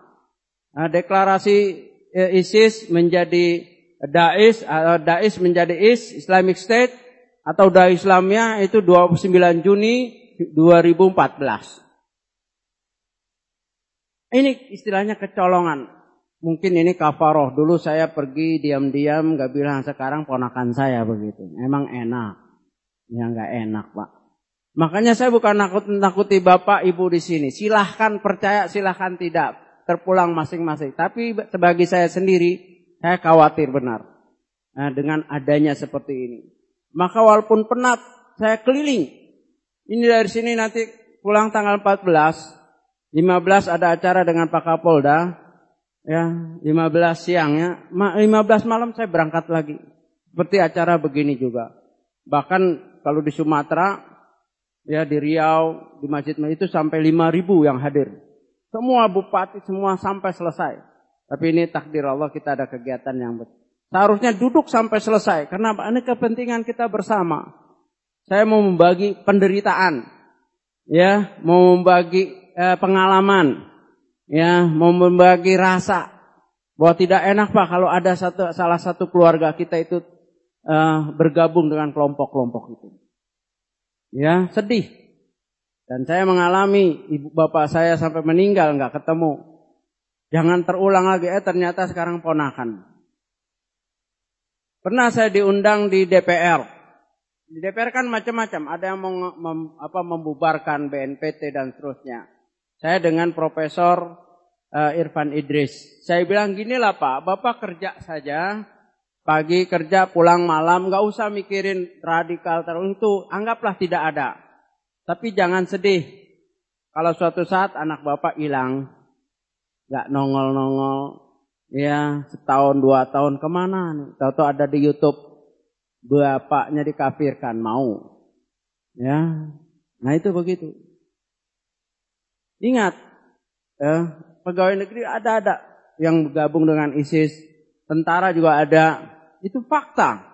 Nah, deklarasi eh, ISIS menjadi Daesh, uh, Daesh menjadi IS, Islamic State atau Daesh Islamnya itu 29 Juni 2014. Ini istilahnya kecolongan. Mungkin ini kafaroh. Dulu saya pergi diam-diam gak bilang sekarang ponakan saya begitu. Emang enak. Ya gak enak pak. Makanya saya bukan nakut nakuti bapak ibu di sini. Silahkan percaya, silahkan tidak. Terpulang masing-masing. Tapi sebagai saya sendiri, saya khawatir benar. Nah, dengan adanya seperti ini. Maka walaupun penat, saya keliling. Ini dari sini nanti pulang tanggal 14. 15 ada acara dengan Pak Kapolda. Ya, 15 siang ya. 15 malam saya berangkat lagi. Seperti acara begini juga. Bahkan kalau di Sumatera, ya di Riau, di masjid itu sampai 5000 yang hadir. Semua bupati semua sampai selesai. Tapi ini takdir Allah kita ada kegiatan yang betul. Seharusnya duduk sampai selesai. Kenapa? Ini kepentingan kita bersama. Saya mau membagi penderitaan. Ya, mau membagi eh, pengalaman, ya, mau membagi rasa bahwa tidak enak pak kalau ada satu salah satu keluarga kita itu eh, bergabung dengan kelompok-kelompok itu. Ya, sedih. Dan saya mengalami ibu bapak saya sampai meninggal nggak ketemu. Jangan terulang lagi, eh ternyata sekarang ponakan. Pernah saya diundang di DPR. Di DPR kan macam-macam, ada yang mau mem, apa, membubarkan BNPT dan seterusnya. Saya dengan Profesor uh, Irfan Idris. Saya bilang gini lah Pak, Bapak kerja saja, pagi kerja pulang malam, nggak usah mikirin radikal terus anggaplah tidak ada. Tapi jangan sedih, kalau suatu saat anak Bapak hilang, nggak nongol-nongol, ya setahun dua tahun ke mana nih? Tahu-tahu ada di YouTube, bapaknya dikafirkan mau, ya. Nah itu begitu. Ingat, eh, pegawai negeri ada-ada yang bergabung dengan ISIS, tentara juga ada. Itu fakta.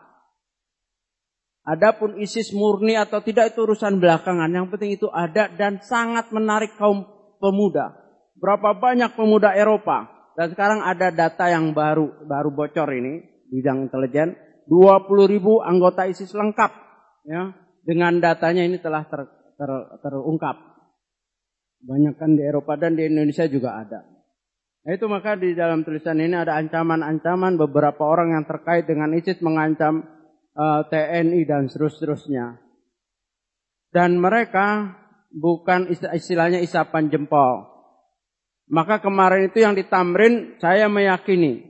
Adapun ISIS murni atau tidak itu urusan belakangan. Yang penting itu ada dan sangat menarik kaum pemuda. Berapa banyak pemuda Eropa. Dan sekarang ada data yang baru, baru bocor ini, bidang intelijen. 20 ribu anggota ISIS lengkap. Ya, dengan datanya ini telah ter, ter, terungkap. Banyak kan di Eropa dan di Indonesia juga ada. Nah, itu maka di dalam tulisan ini ada ancaman-ancaman beberapa orang yang terkait dengan ISIS mengancam eh, TNI dan seterusnya. Dan mereka bukan istilahnya isapan jempol. Maka kemarin itu yang ditamrin saya meyakini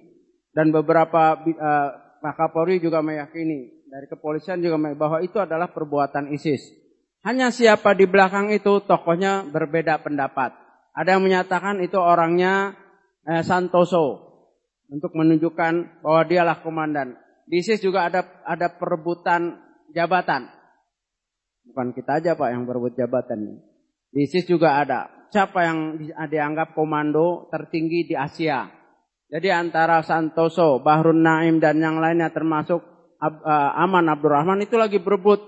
dan beberapa uh, Pak Kapolri juga meyakini dari kepolisian juga meyakini bahwa itu adalah perbuatan ISIS. Hanya siapa di belakang itu tokohnya berbeda pendapat. Ada yang menyatakan itu orangnya eh, Santoso untuk menunjukkan bahwa dialah komandan. Di ISIS juga ada ada perebutan jabatan. Bukan kita aja Pak yang berebut jabatan. Di ISIS juga ada. Siapa yang dianggap komando tertinggi di Asia? Jadi antara Santoso, Bahrun Naim dan yang lainnya termasuk uh, Aman Abdurrahman itu lagi berebut.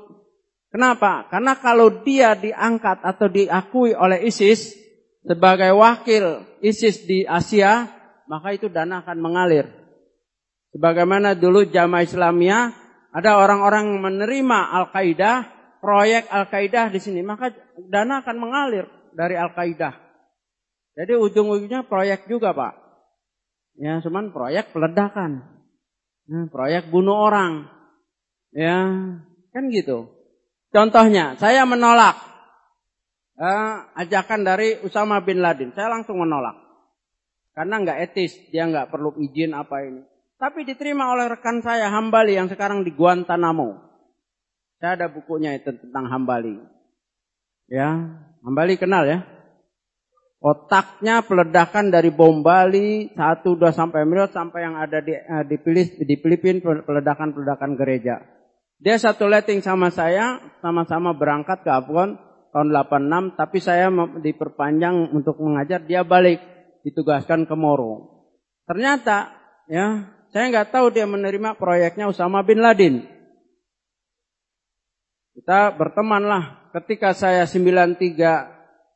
Kenapa? Karena kalau dia diangkat atau diakui oleh ISIS sebagai wakil ISIS di Asia, maka itu dana akan mengalir. Sebagaimana dulu jamaah Islamiyah ada orang-orang menerima Al-Qaeda, proyek Al-Qaeda di sini, maka dana akan mengalir dari Al-Qaeda. Jadi ujung-ujungnya proyek juga, Pak. Ya, cuman proyek peledakan. Nah, proyek bunuh orang. Ya, kan gitu. Contohnya, saya menolak eh, ajakan dari Usama bin Laden. Saya langsung menolak. Karena nggak etis, dia nggak perlu izin apa ini. Tapi diterima oleh rekan saya Hambali yang sekarang di Guantanamo. Saya ada bukunya itu tentang Hambali. Ya, Hambali kenal ya? Otaknya peledakan dari bom Bali satu dua sampai miliar sampai yang ada di uh, di, Filis, di Filipina peledakan-peledakan gereja. Dia satu letting sama saya, sama-sama berangkat ke Afgan tahun 86, tapi saya diperpanjang untuk mengajar, dia balik ditugaskan ke Moro. Ternyata ya, saya nggak tahu dia menerima proyeknya Usama bin Laden. Kita bertemanlah ketika saya 93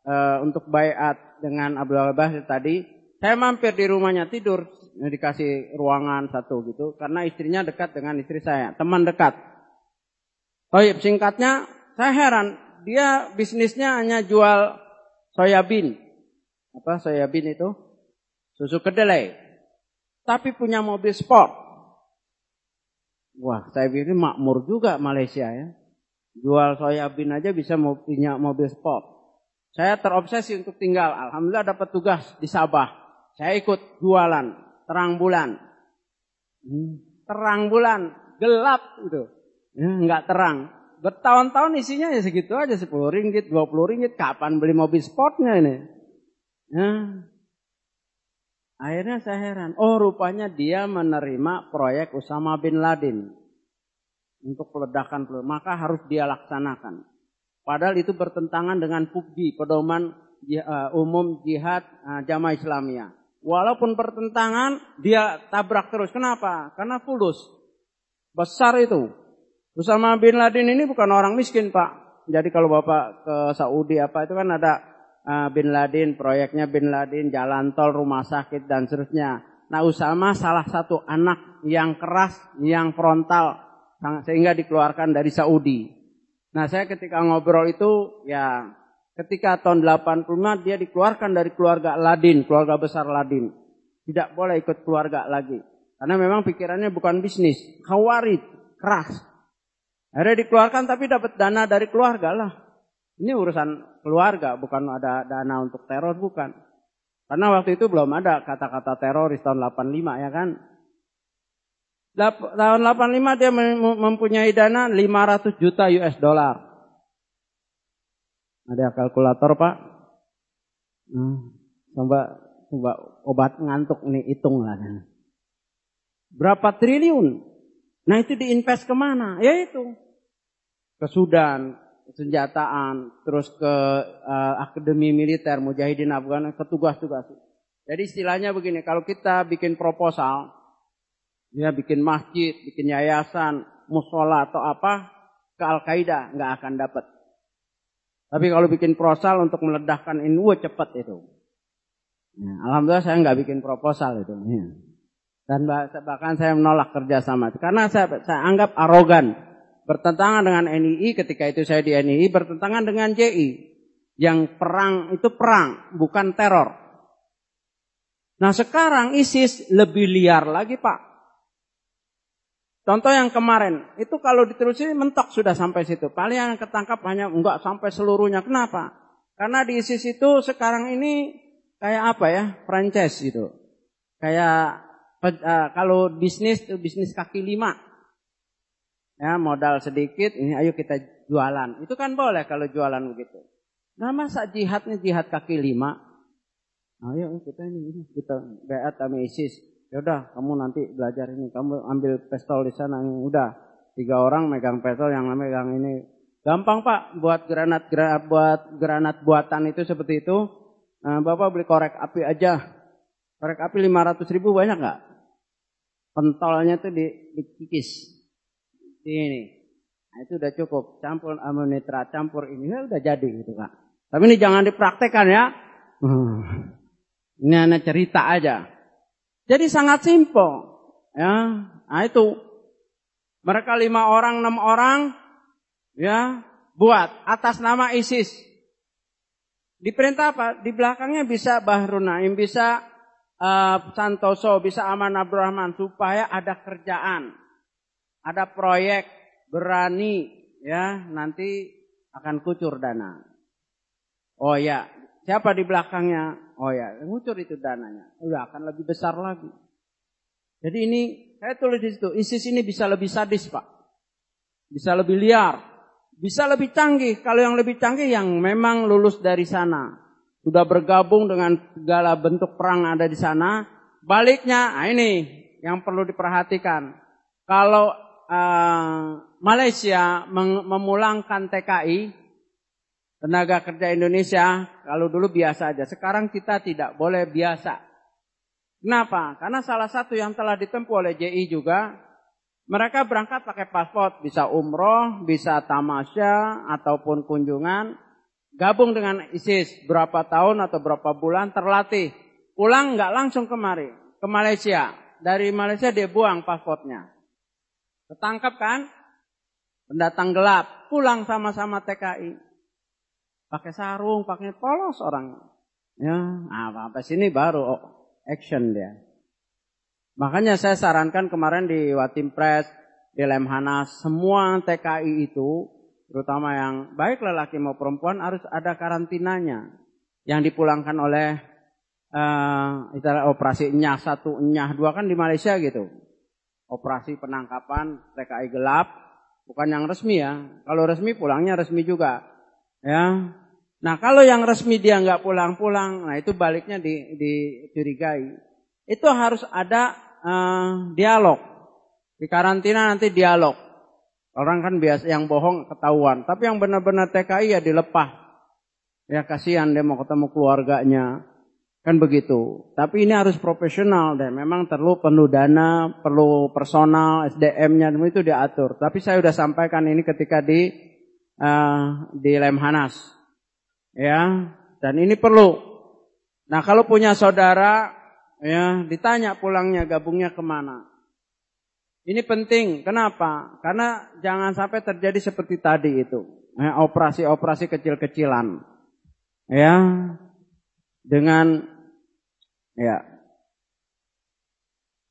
uh, untuk bayat dengan Abdul Basir tadi, saya mampir di rumahnya tidur, dikasih ruangan satu gitu, karena istrinya dekat dengan istri saya, teman dekat. Toib singkatnya, saya heran, dia bisnisnya hanya jual soyabin. Apa soyabin itu? Susu kedelai. Tapi punya mobil sport. Wah, saya pikir makmur juga Malaysia ya. Jual soyabin aja bisa punya mobil sport. Saya terobsesi untuk tinggal. Alhamdulillah dapat tugas di Sabah. Saya ikut jualan terang bulan. Hmm, terang bulan, gelap itu. Ya, enggak terang. Bertahun-tahun isinya ya segitu aja 10 ringgit, 20 ringgit. Kapan beli mobil sportnya ini? Ya. Akhirnya saya heran. Oh rupanya dia menerima proyek Usama bin Laden. Untuk peledakan, maka harus dia laksanakan. Padahal itu bertentangan dengan PUBG, pedoman uh, umum jihad uh, jamaah Islamiyah. Walaupun bertentangan, dia tabrak terus. Kenapa? Karena fulus. Besar itu. Usama bin Laden ini bukan orang miskin, Pak. Jadi kalau Bapak ke Saudi apa itu kan ada uh, bin Laden, proyeknya bin Laden, jalan tol, rumah sakit dan seterusnya. Nah Usama salah satu anak yang keras, yang frontal, sehingga dikeluarkan dari Saudi. Nah saya ketika ngobrol itu ya ketika tahun 85 dia dikeluarkan dari keluarga Ladin, keluarga besar Ladin. Tidak boleh ikut keluarga lagi. Karena memang pikirannya bukan bisnis. Khawarid, keras. Akhirnya dikeluarkan tapi dapat dana dari keluarga lah. Ini urusan keluarga, bukan ada dana untuk teror, bukan. Karena waktu itu belum ada kata-kata teroris tahun 85 ya kan. Tahun 85 dia mempunyai dana 500 juta US dollar. Ada kalkulator pak? Hmm, coba coba obat ngantuk nih hitung lah. Berapa triliun? Nah itu diinvest ke mana? Ya itu ke Sudan, senjataan, terus ke uh, akademi militer, mujahidin Afgan, ke tugas-tugas. Jadi istilahnya begini, kalau kita bikin proposal, dia bikin masjid, bikin yayasan, musola atau apa, ke Al-Qaeda nggak akan dapat. Tapi kalau bikin proposal untuk meledakkan wah cepat itu. Ya, Alhamdulillah saya nggak bikin proposal itu. Ya. Dan bahkan saya menolak kerjasama. Karena saya, saya anggap arogan. Bertentangan dengan NII ketika itu saya di NII. Bertentangan dengan JI. Yang perang itu perang, bukan teror. Nah sekarang ISIS lebih liar lagi pak. Contoh yang kemarin, itu kalau diterusin mentok sudah sampai situ. Paling yang ketangkap hanya enggak sampai seluruhnya. Kenapa? Karena di ISIS itu sekarang ini kayak apa ya? Franchise gitu. Kayak uh, kalau bisnis itu bisnis kaki lima. Ya, modal sedikit, ini ayo kita jualan. Itu kan boleh kalau jualan begitu. Nah masa jihadnya jihad kaki lima? Ayo kita ini, kita beat sama ISIS ya udah kamu nanti belajar ini kamu ambil pistol di sana udah tiga orang megang pistol yang megang ini Gampang Pak buat granat, granat buat granat buatan itu seperti itu. Nah, Bapak beli korek api aja. Korek api 500 ribu banyak nggak? Pentolnya di, dikikis. Ini. Nah, itu udah cukup. Campur amonitra, campur ini ya udah jadi gitu Kak. Tapi ini jangan dipraktekkan ya. Ini hanya cerita aja. Jadi sangat simpel. Ya, nah itu mereka lima orang, enam orang, ya buat atas nama ISIS. Diperintah apa? Di belakangnya bisa Bahru Naim, bisa uh, Santoso, bisa Aman Abdurrahman supaya ada kerjaan, ada proyek, berani, ya nanti akan kucur dana. Oh ya, siapa di belakangnya? Oh ya, ngucur itu dananya. Udah akan lebih besar lagi. Jadi ini saya tulis di situ, ISIS ini bisa lebih sadis, Pak. Bisa lebih liar, bisa lebih canggih. Kalau yang lebih canggih yang memang lulus dari sana, sudah bergabung dengan segala bentuk perang ada di sana. Baliknya, nah ini yang perlu diperhatikan. Kalau uh, Malaysia memulangkan TKI, tenaga kerja Indonesia, kalau dulu biasa aja. Sekarang kita tidak boleh biasa. Kenapa? Karena salah satu yang telah ditempuh oleh JI juga, mereka berangkat pakai paspor, bisa umroh, bisa tamasya, ataupun kunjungan, gabung dengan ISIS berapa tahun atau berapa bulan terlatih, pulang nggak langsung kemari, ke Malaysia. Dari Malaysia dia buang paspornya. Ketangkap kan? Pendatang gelap, pulang sama-sama TKI. Pakai sarung, pakai polos orang. Ya, nah, apa sini baru oh, action dia. Makanya saya sarankan kemarin di Watim Press, di Lemhanas, semua TKI itu, terutama yang baik lelaki mau perempuan, harus ada karantinanya. Yang dipulangkan oleh uh, operasi nyah satu, nyah dua kan di Malaysia gitu. Operasi penangkapan TKI gelap, bukan yang resmi ya. Kalau resmi pulangnya resmi juga. Ya, Nah kalau yang resmi dia nggak pulang-pulang, nah itu baliknya di, dicurigai. Itu harus ada uh, dialog. Di karantina nanti dialog. Orang kan biasa yang bohong ketahuan. Tapi yang benar-benar TKI ya dilepah. Ya kasihan dia mau ketemu keluarganya. Kan begitu. Tapi ini harus profesional deh. Memang perlu penuh dana, perlu personal, SDM-nya itu diatur. Tapi saya sudah sampaikan ini ketika di uh, di Lemhanas. Ya, dan ini perlu. Nah, kalau punya saudara, ya ditanya pulangnya gabungnya ke mana. Ini penting. Kenapa? Karena jangan sampai terjadi seperti tadi itu. operasi-operasi kecil-kecilan. Ya. Dengan ya.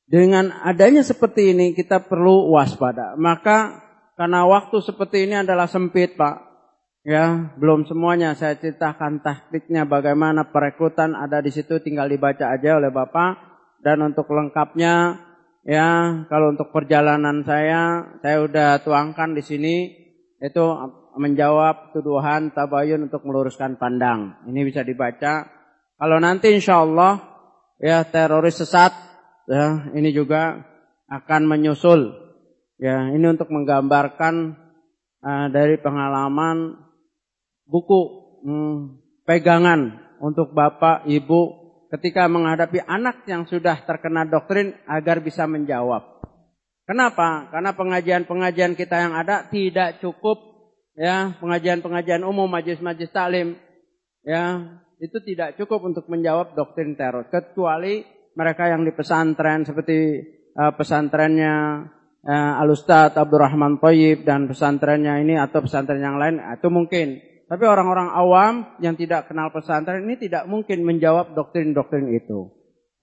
Dengan adanya seperti ini kita perlu waspada. Maka karena waktu seperti ini adalah sempit, Pak. Ya, belum semuanya saya ceritakan taktiknya bagaimana perekrutan ada di situ tinggal dibaca aja oleh Bapak dan untuk lengkapnya ya kalau untuk perjalanan saya saya udah tuangkan di sini itu menjawab tuduhan tabayun untuk meluruskan pandang. Ini bisa dibaca. Kalau nanti insya Allah ya teroris sesat ya ini juga akan menyusul. Ya ini untuk menggambarkan uh, dari pengalaman buku hmm, pegangan untuk bapak, ibu ketika menghadapi anak yang sudah terkena doktrin agar bisa menjawab. Kenapa? Karena pengajian-pengajian kita yang ada tidak cukup ya, pengajian-pengajian umum majlis-majlis taklim ya, itu tidak cukup untuk menjawab doktrin teror kecuali mereka yang di pesantren seperti uh, pesantrennya uh, Al Ustaz Abdurrahman Thayyib dan pesantrennya ini atau pesantren yang lain itu mungkin tapi orang-orang awam yang tidak kenal pesantren ini tidak mungkin menjawab doktrin-doktrin itu.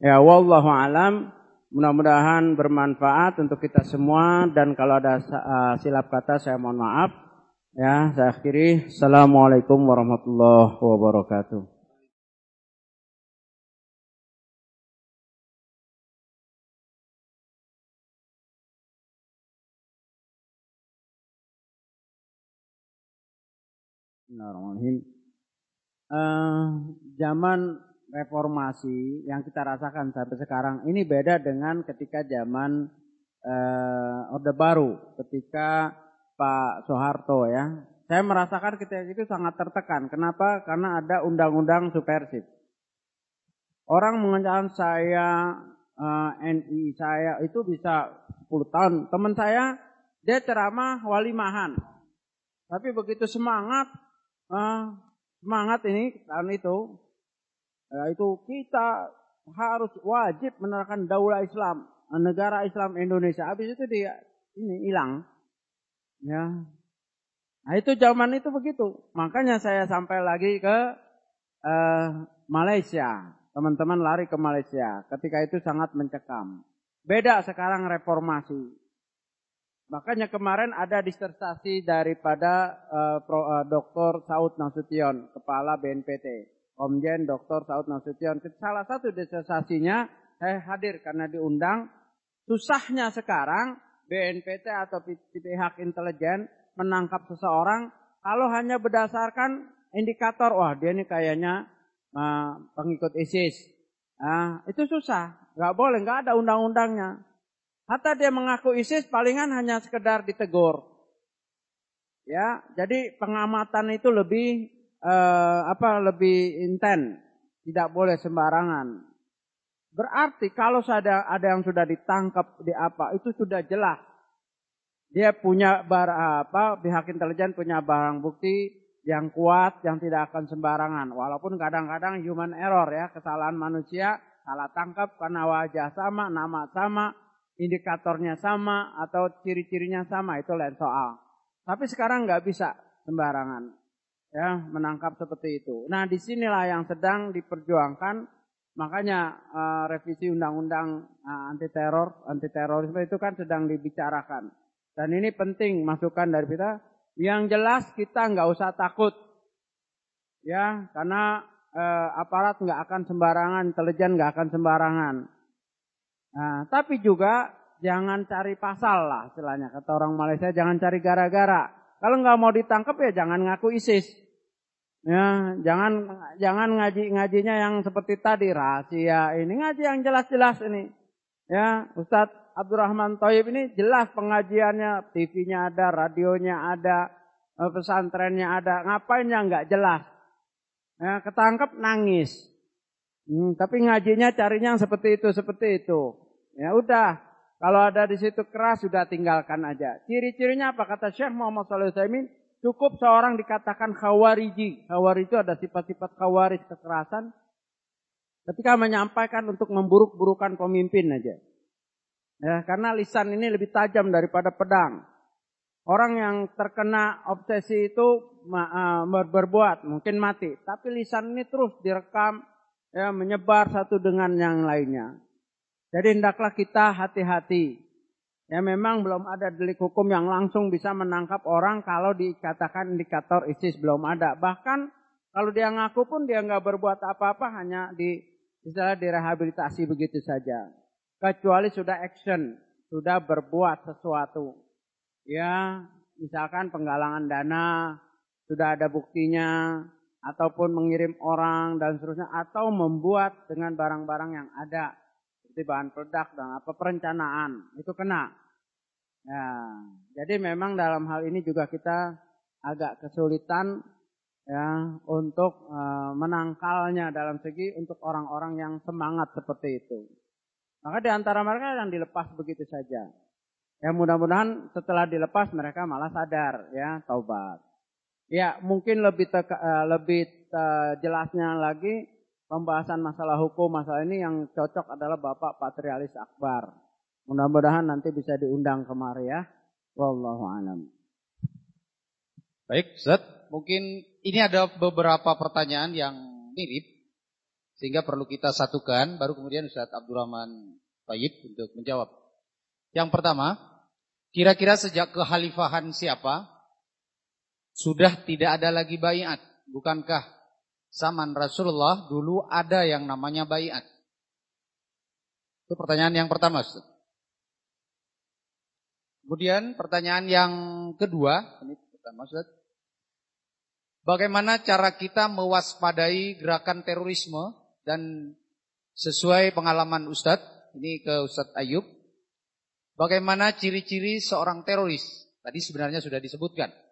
Ya wallahu alam, mudah-mudahan bermanfaat untuk kita semua dan kalau ada uh, silap kata saya mohon maaf. Ya, saya akhiri. Assalamualaikum warahmatullahi wabarakatuh. Bismillahirrahmanirrahim. Uh, zaman reformasi yang kita rasakan sampai sekarang ini beda dengan ketika zaman uh, Orde Baru, ketika Pak Soeharto ya. Saya merasakan ketika itu sangat tertekan. Kenapa? Karena ada undang-undang subversif. Orang mengencam saya uh, eh, NI saya itu bisa 10 tahun. Teman saya dia ceramah walimahan. Tapi begitu semangat uh, semangat ini tahun itu ya itu kita harus wajib menerapkan daulah Islam, negara Islam Indonesia. Habis itu dia ini hilang. Ya. Nah, itu zaman itu begitu. Makanya saya sampai lagi ke uh, Malaysia. Teman-teman lari ke Malaysia. Ketika itu sangat mencekam. Beda sekarang reformasi. Makanya kemarin ada disertasi daripada uh, Pro, uh, Dr. Saud Nasution, Kepala BNPT. Komjen Dr. Saud Nasution. Salah satu disertasinya saya hadir karena diundang. Susahnya sekarang BNPT atau pihak intelijen menangkap seseorang kalau hanya berdasarkan indikator, wah dia ini kayaknya uh, pengikut ISIS. Nah, itu susah, nggak boleh, nggak ada undang-undangnya. Hatta dia mengaku ISIS palingan hanya sekedar ditegur. Ya, jadi pengamatan itu lebih uh, apa lebih intens, tidak boleh sembarangan. Berarti kalau ada ada yang sudah ditangkap di apa itu sudah jelas. Dia punya bar apa pihak intelijen punya barang bukti yang kuat, yang tidak akan sembarangan. Walaupun kadang-kadang human error ya, kesalahan manusia, salah tangkap karena wajah sama, nama sama, indikatornya sama, atau ciri-cirinya sama, itu lain soal. Tapi sekarang nggak bisa sembarangan ya menangkap seperti itu. Nah di sinilah yang sedang diperjuangkan. Makanya uh, revisi undang-undang uh, anti teror, anti terorisme itu kan sedang dibicarakan. Dan ini penting masukan dari kita yang jelas kita nggak usah takut. Ya, karena eh, aparat nggak akan sembarangan, intelijen nggak akan sembarangan. Nah, tapi juga jangan cari pasal lah istilahnya. Kata orang Malaysia jangan cari gara-gara. Kalau nggak mau ditangkap ya jangan ngaku ISIS. Ya, jangan jangan ngaji ngajinya yang seperti tadi rahasia ini ngaji yang jelas-jelas ini. Ya, Ustadz Abdurrahman Toyib ini jelas pengajiannya, TV-nya ada, radionya ada, eh, pesantrennya ada. Ngapain yang nggak jelas? Ya, ketangkep nangis. Hmm, tapi ngajinya carinya yang seperti itu, seperti itu. Ya udah, kalau ada di situ keras sudah tinggalkan aja. Ciri-cirinya apa kata Syekh Muhammad SAW? Cukup seorang dikatakan khawariji. Khawarij itu ada sifat-sifat khawarij kekerasan. Ketika menyampaikan untuk memburuk-burukan pemimpin aja. Ya, karena lisan ini lebih tajam daripada pedang. Orang yang terkena obsesi itu uh, berbuat, mungkin mati. Tapi lisan ini terus direkam, ya, menyebar satu dengan yang lainnya. Jadi hendaklah kita hati-hati. Ya memang belum ada delik hukum yang langsung bisa menangkap orang kalau dikatakan indikator ISIS belum ada. Bahkan kalau dia ngaku pun dia nggak berbuat apa-apa hanya di istilah direhabilitasi begitu saja kecuali sudah action, sudah berbuat sesuatu. Ya, misalkan penggalangan dana, sudah ada buktinya, ataupun mengirim orang dan seterusnya, atau membuat dengan barang-barang yang ada, seperti bahan peledak dan apa perencanaan, itu kena. Ya, jadi memang dalam hal ini juga kita agak kesulitan ya untuk uh, menangkalnya dalam segi untuk orang-orang yang semangat seperti itu. Maka di antara mereka yang dilepas begitu saja. Ya mudah-mudahan setelah dilepas mereka malah sadar ya taubat. Ya mungkin lebih teka, uh, lebih uh, jelasnya lagi pembahasan masalah hukum masalah ini yang cocok adalah Bapak Patrialis Akbar. Mudah-mudahan nanti bisa diundang kemari ya. Wallahu a'lam. Baik, Ustaz. Mungkin ini ada beberapa pertanyaan yang mirip sehingga perlu kita satukan, baru kemudian Ustaz Abdurrahman Tayyib untuk menjawab. Yang pertama, kira-kira sejak kehalifahan siapa sudah tidak ada lagi bayat? Bukankah zaman Rasulullah dulu ada yang namanya bayat? Itu pertanyaan yang pertama. Kemudian pertanyaan yang kedua, ini pertama Ustaz. Bagaimana cara kita mewaspadai gerakan terorisme dan sesuai pengalaman Ustadz, ini ke Ustadz Ayub, bagaimana ciri-ciri seorang teroris? Tadi sebenarnya sudah disebutkan.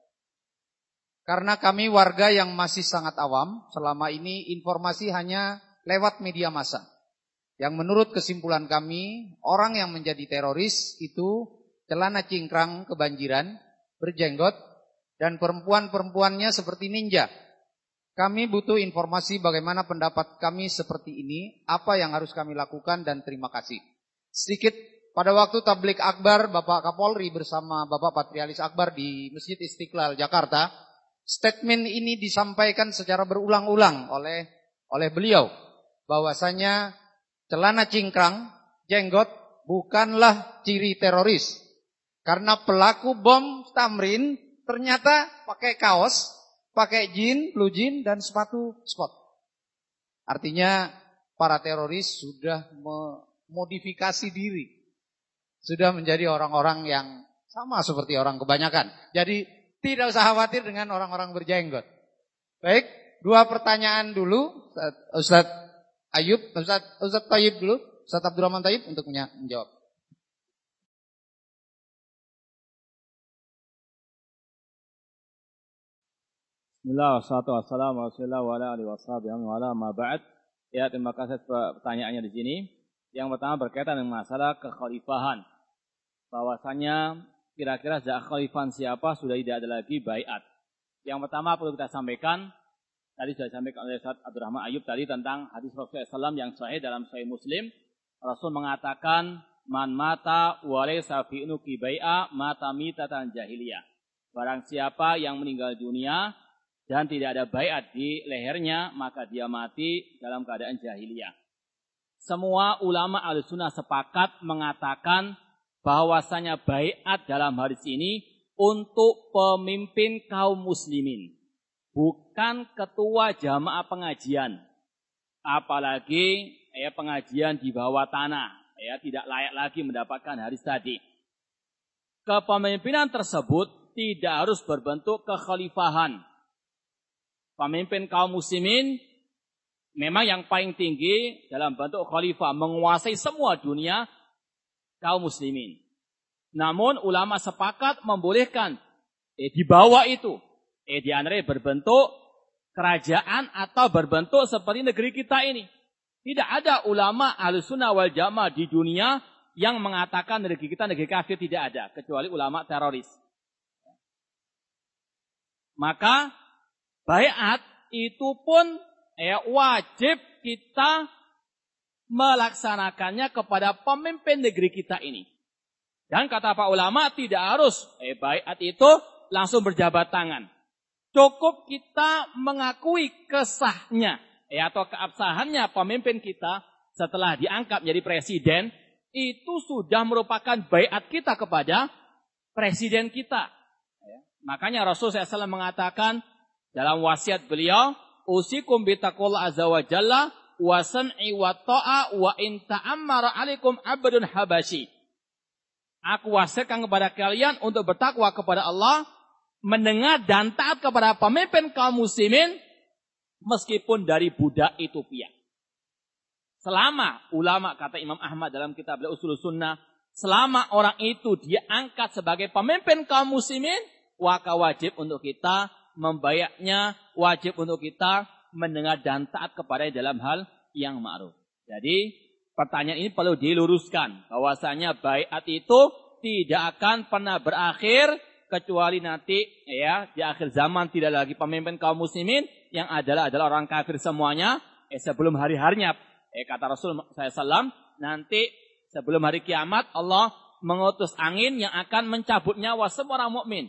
Karena kami warga yang masih sangat awam, selama ini informasi hanya lewat media massa. Yang menurut kesimpulan kami, orang yang menjadi teroris itu celana cingkrang kebanjiran, berjenggot, dan perempuan-perempuannya seperti ninja. Kami butuh informasi bagaimana pendapat kami seperti ini, apa yang harus kami lakukan, dan terima kasih. Sedikit pada waktu tablik akbar Bapak Kapolri bersama Bapak Patrialis Akbar di Masjid Istiqlal Jakarta, statement ini disampaikan secara berulang-ulang oleh oleh beliau bahwasanya celana cingkrang, jenggot bukanlah ciri teroris. Karena pelaku bom Tamrin ternyata pakai kaos, pakai jin, blue jean dan sepatu sport. Artinya para teroris sudah memodifikasi diri. Sudah menjadi orang-orang yang sama seperti orang kebanyakan. Jadi tidak usah khawatir dengan orang-orang berjenggot. Baik, dua pertanyaan dulu Ustaz Ayub, Ustaz, Ustaz Tayyib dulu, Ustaz Abdurrahman Tayyib untuk menjawab. Bismillah, wassalamu wa ala alihi wa ala ma ba'd. Ya, terima kasih pertanyaannya di sini. Yang pertama berkaitan dengan masalah kekhalifahan. Bahwasanya kira-kira sejak khalifan siapa sudah tidak ada lagi bayat. Yang pertama perlu kita sampaikan Tadi sudah disampaikan oleh Ustaz Abdurrahman Ayub tadi tentang hadis Rasulullah SAW yang sahih dalam Sahih Muslim. Rasul mengatakan, Man mata wale safi'nu kibai'a mata mitatan jahiliyah. Barang siapa yang meninggal dunia dan tidak ada bayat di lehernya, maka dia mati dalam keadaan jahiliyah. Semua ulama al-sunnah sepakat mengatakan bahwasanya bayat dalam hadis ini untuk pemimpin kaum muslimin bukan ketua jamaah pengajian. Apalagi ya pengajian di bawah tanah, ya tidak layak lagi mendapatkan hari tadi. Kepemimpinan tersebut tidak harus berbentuk kekhalifahan. Pemimpin kaum muslimin memang yang paling tinggi dalam bentuk khalifah menguasai semua dunia kaum muslimin. Namun ulama sepakat membolehkan eh, di bawah itu Eh di antara berbentuk kerajaan atau berbentuk seperti negeri kita ini. Tidak ada ulama al-sunnah wal jamaah di dunia yang mengatakan negeri kita negeri kafir tidak ada. Kecuali ulama teroris. Maka bayat itu pun ya, wajib kita melaksanakannya kepada pemimpin negeri kita ini. Dan kata Pak ulama tidak harus eh, bayat itu langsung berjabat tangan. Cukup kita mengakui kesahnya ya, atau keabsahannya pemimpin kita setelah diangkat menjadi presiden itu sudah merupakan bayat kita kepada presiden kita. Ya. Makanya Rasul SAW mengatakan dalam wasiat beliau, usikum bitakul azza wa jalla wa sam'i wa ta'a wa in ta'ammara alaikum abdun habashi. Aku wasiatkan kepada kalian untuk bertakwa kepada Allah mendengar dan taat kepada pemimpin kaum muslimin meskipun dari budak Ethiopia. Selama ulama kata Imam Ahmad dalam kitab Usul Sunnah, selama orang itu dia angkat sebagai pemimpin kaum muslimin, maka wajib untuk kita membayaknya, wajib untuk kita mendengar dan taat kepada dalam hal yang ma'ruf. Jadi pertanyaan ini perlu diluruskan bahwasanya bayat itu tidak akan pernah berakhir kecuali nanti ya di akhir zaman tidak lagi pemimpin kaum muslimin yang adalah adalah orang kafir semuanya eh, sebelum hari-harinya eh, kata Rasul SAW nanti sebelum hari kiamat Allah mengutus angin yang akan mencabut nyawa semua orang mukmin.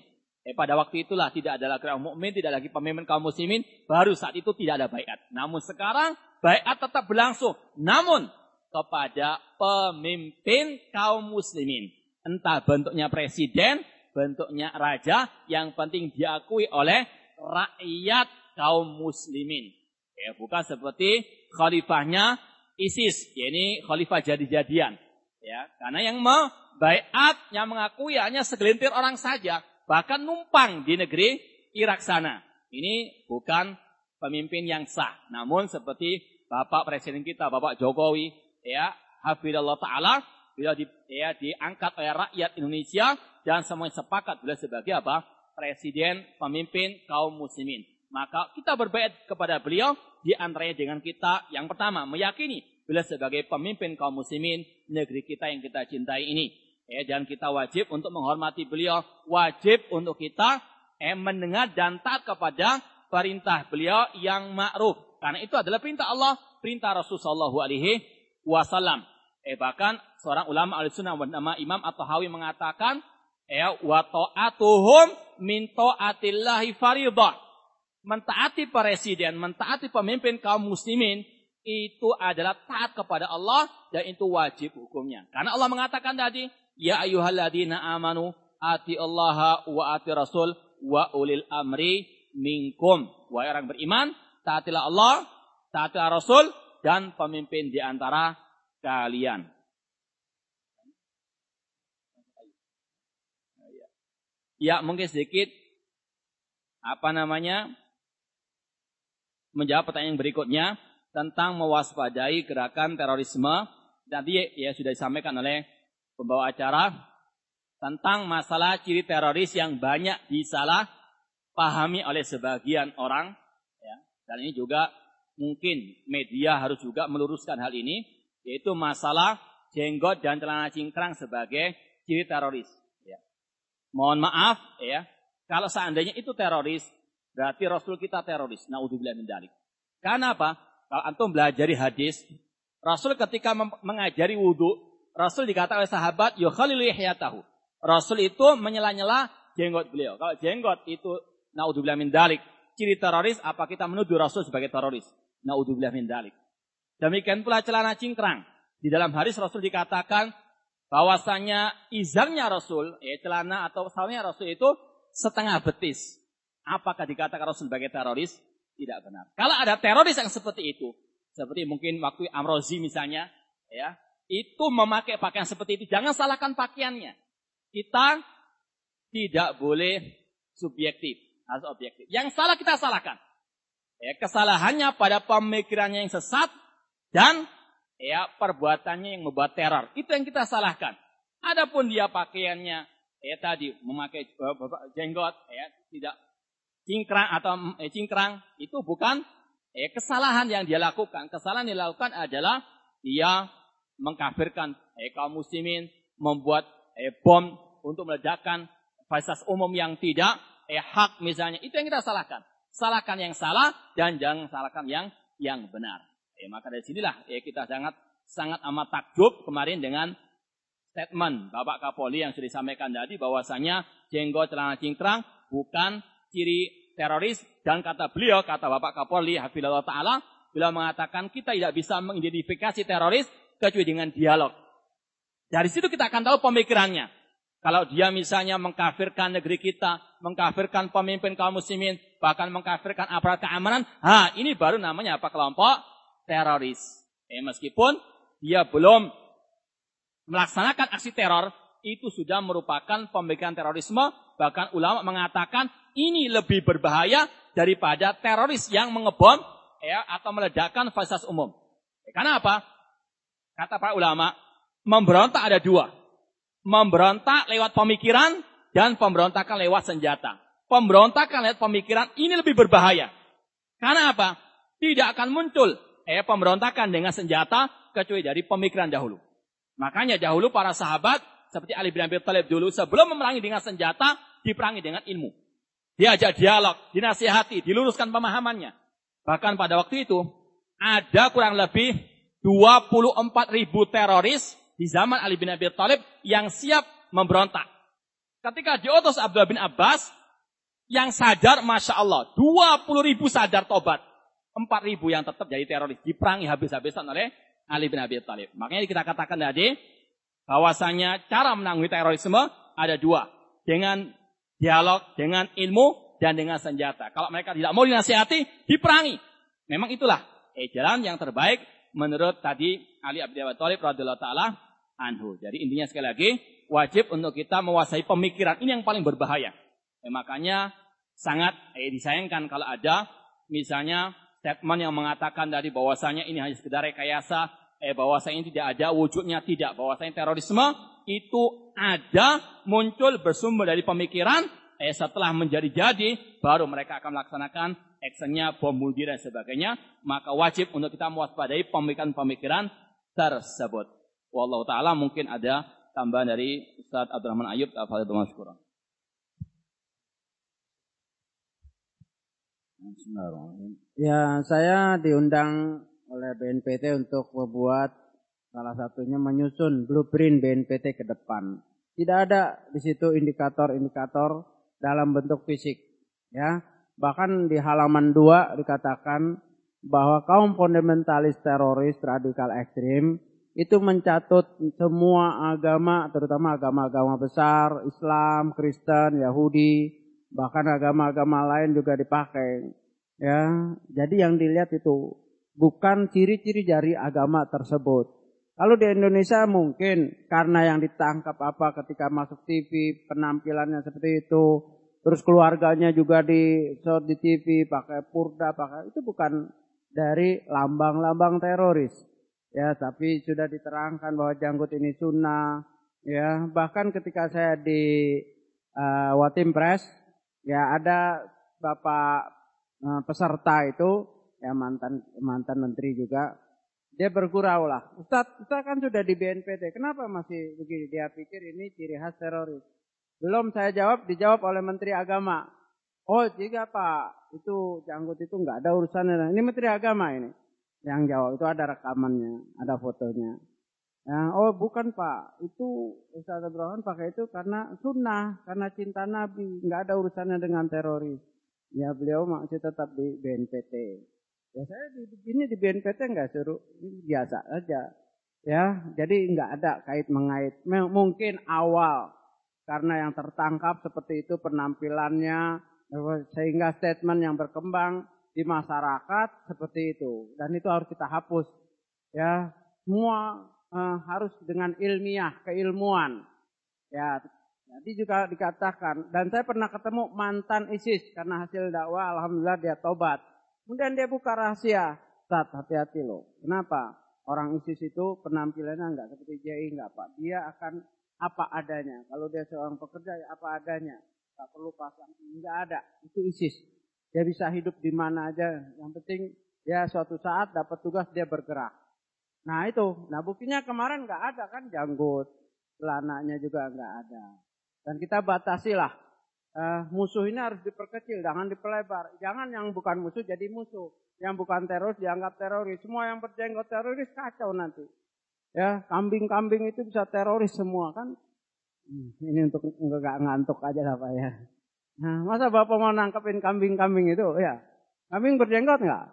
Eh pada waktu itulah tidak ada lagi orang mukmin, tidak lagi pemimpin kaum muslimin, baru saat itu tidak ada bayat. Namun sekarang bayat tetap berlangsung. Namun kepada pemimpin kaum muslimin. Entah bentuknya presiden bentuknya raja yang penting diakui oleh rakyat kaum muslimin. Ya, bukan seperti khalifahnya ISIS, yakni khalifah jadi-jadian. Ya, karena yang membaiat, yang mengakui hanya segelintir orang saja, bahkan numpang di negeri Irak sana. Ini bukan pemimpin yang sah. Namun seperti Bapak Presiden kita, Bapak Jokowi, ya, Hafidullah Ta'ala, bila di, ya, diangkat oleh rakyat Indonesia dan semuanya sepakat beliau sebagai apa? presiden, pemimpin kaum muslimin. Maka kita berbaiat kepada beliau di antaranya dengan kita yang pertama meyakini beliau sebagai pemimpin kaum muslimin negeri kita yang kita cintai ini. Ya, dan kita wajib untuk menghormati beliau, wajib untuk kita eh, mendengar dan taat kepada perintah beliau yang ma'ruf. Karena itu adalah perintah Allah, perintah Rasulullah Alaihi Wasallam. Eh bahkan seorang ulama al-sunnah bernama Imam At-Tahawi mengatakan, ya wa ta'atuhum min ta'atillahi faridah. Mentaati presiden, mentaati pemimpin kaum muslimin itu adalah taat kepada Allah dan itu wajib hukumnya. Karena Allah mengatakan tadi, ya ayyuhalladzina amanu ati Allah wa ati Rasul wa ulil amri minkum. Wahai orang beriman, taatilah Allah, taatilah Rasul dan pemimpin di antara kalian. Ya, mungkin sedikit apa namanya menjawab pertanyaan berikutnya tentang mewaspadai gerakan terorisme. Tadi ya sudah disampaikan oleh pembawa acara tentang masalah ciri teroris yang banyak disalah pahami oleh sebagian orang. Ya. Dan ini juga mungkin media harus juga meluruskan hal ini, yaitu masalah jenggot dan celana cingkrang sebagai ciri teroris. Mohon maaf ya, kalau seandainya itu teroris, berarti Rasul kita teroris. Naudzubillah min dalik. Karena apa? Kalau antum belajar hadis, Rasul ketika mengajari wudhu, Rasul dikatakan oleh sahabat, yukhalilu ihyatahu. Rasul itu menyela-nyela jenggot beliau. Kalau jenggot itu naudzubillah min dalik, ciri teroris, apa kita menuduh Rasul sebagai teroris? Naudzubillah min dalik. Demikian pula celana cingkrang. Di dalam hadis Rasul dikatakan bahwasanya izarnya Rasul, ya celana atau salnya Rasul itu setengah betis. Apakah dikatakan Rasul sebagai teroris? Tidak benar. Kalau ada teroris yang seperti itu, seperti mungkin waktu Amrozi misalnya, ya, itu memakai pakaian seperti itu, jangan salahkan pakaiannya. Kita tidak boleh subjektif, harus objektif. Yang salah kita salahkan. Ya, kesalahannya pada pemikirannya yang sesat dan ya perbuatannya yang membuat teror. Itu yang kita salahkan. Adapun dia pakaiannya ya tadi memakai jenggot ya tidak cingkrang atau eh, cingkrang itu bukan eh, kesalahan yang dia lakukan. Kesalahan yang dilakukan adalah dia mengkafirkan eh, kaum muslimin, membuat eh, bom untuk meledakkan fasilitas umum yang tidak eh, hak misalnya. Itu yang kita salahkan. Salahkan yang salah dan jangan salahkan yang yang benar. Eh, maka dari sinilah eh, kita sangat sangat amat takjub kemarin dengan statement Bapak Kapolri yang sudah disampaikan tadi bahwasanya jenggot celana cingkrang bukan ciri teroris dan kata beliau kata Bapak Kapolri Hafizullah taala beliau mengatakan kita tidak bisa mengidentifikasi teroris kecuali dengan dialog. Dari situ kita akan tahu pemikirannya. Kalau dia misalnya mengkafirkan negeri kita, mengkafirkan pemimpin kaum muslimin, bahkan mengkafirkan aparat keamanan, ha ini baru namanya apa kelompok teroris. Eh, meskipun dia belum melaksanakan aksi teror, itu sudah merupakan pembegalan terorisme. Bahkan ulama mengatakan ini lebih berbahaya daripada teroris yang mengebom ya, atau meledakkan fasilitas umum. Eh, karena apa? Kata para ulama, memberontak ada dua. Memberontak lewat pemikiran dan pemberontakan lewat senjata. Pemberontakan lewat pemikiran ini lebih berbahaya. Karena apa? Tidak akan muncul eh, pemberontakan dengan senjata kecuali dari pemikiran dahulu. Makanya dahulu para sahabat seperti Ali bin Abi Thalib dulu sebelum memerangi dengan senjata diperangi dengan ilmu. Diajak dialog, dinasihati, diluruskan pemahamannya. Bahkan pada waktu itu ada kurang lebih 24 ribu teroris di zaman Ali bin Abi Thalib yang siap memberontak. Ketika diutus Abdullah bin Abbas, yang sadar, Masya Allah, 20 ribu sadar tobat. 4 ribu yang tetap jadi teroris. Diperangi habis-habisan oleh Ali bin Abi Thalib. Makanya kita katakan tadi, bahwasanya cara menangguhi terorisme ada dua. Dengan dialog, dengan ilmu, dan dengan senjata. Kalau mereka tidak mau dinasihati, diperangi. Memang itulah eh, jalan yang terbaik menurut tadi Ali Abi Thalib radhiyallahu taala anhu. Jadi intinya sekali lagi, wajib untuk kita menguasai pemikiran. Ini yang paling berbahaya. Eh, makanya sangat eh, disayangkan kalau ada misalnya statement yang mengatakan dari bahwasanya ini hanya sekedar rekayasa, eh bahwasanya ini tidak ada wujudnya tidak, bahwasanya terorisme itu ada muncul bersumber dari pemikiran eh setelah menjadi-jadi, baru mereka akan melaksanakan actionnya bom bunuh diri dan sebagainya. Maka wajib untuk kita mewaspadai pemikiran-pemikiran tersebut. Wallahu ta'ala mungkin ada tambahan dari Ustaz Abdurrahman Ayub. Tafadil Masyukurah. Ya, saya diundang oleh BNPT untuk membuat salah satunya menyusun blueprint BNPT ke depan. Tidak ada di situ indikator-indikator dalam bentuk fisik, ya. Bahkan di halaman 2 dikatakan bahwa kaum fundamentalis teroris radikal ekstrim itu mencatut semua agama, terutama agama-agama besar, Islam, Kristen, Yahudi, bahkan agama-agama lain juga dipakai. Ya, jadi yang dilihat itu bukan ciri-ciri dari agama tersebut. Kalau di Indonesia mungkin karena yang ditangkap apa ketika masuk TV penampilannya seperti itu, terus keluarganya juga di shot di TV pakai purda, pakai itu bukan dari lambang-lambang teroris. Ya, tapi sudah diterangkan bahwa janggut ini sunnah. Ya, bahkan ketika saya di uh, Watim Press, ya ada bapak uh, peserta itu ya mantan mantan menteri juga dia bergurau lah. Ustadz, kita kan sudah di BNPT, kenapa masih begini? Dia pikir ini ciri khas teroris. Belum saya jawab, dijawab oleh Menteri Agama. Oh, jika Pak, itu janggut itu nggak ada urusannya. Ini Menteri Agama ini. Yang jawab itu ada rekamannya, ada fotonya. Ya, oh bukan Pak, itu Ustaz Abdurrahman pakai itu karena sunnah, karena cinta Nabi, nggak ada urusannya dengan teroris. Ya beliau masih tetap di BNPT. Ya saya di sini di BNPT nggak suruh biasa aja. Ya, jadi nggak ada kait mengait. Mungkin awal karena yang tertangkap seperti itu penampilannya sehingga statement yang berkembang di masyarakat seperti itu dan itu harus kita hapus. Ya, semua uh, harus dengan ilmiah, keilmuan. Ya, jadi juga dikatakan dan saya pernah ketemu mantan ISIS karena hasil dakwah alhamdulillah dia tobat. Kemudian dia buka rahasia. Sat, hati-hati loh. Kenapa? Orang ISIS itu penampilannya enggak seperti JI enggak Pak. Dia akan apa adanya. Kalau dia seorang pekerja ya apa adanya. Enggak perlu pasang. Enggak ada. Itu ISIS. Dia bisa hidup di mana aja. Yang penting dia suatu saat dapat tugas dia bergerak. Nah itu. Nah buktinya kemarin enggak ada kan janggut. Celananya juga enggak ada. Dan kita batasilah uh, musuh ini harus diperkecil, jangan diperlebar. Jangan yang bukan musuh jadi musuh. Yang bukan teroris dianggap teroris. Semua yang berjenggot teroris kacau nanti. Ya, kambing-kambing itu bisa teroris semua kan. Hmm, ini untuk nggak ngantuk aja lah Pak ya. Nah, masa Bapak mau nangkepin kambing-kambing itu? Ya, kambing berjenggot nggak?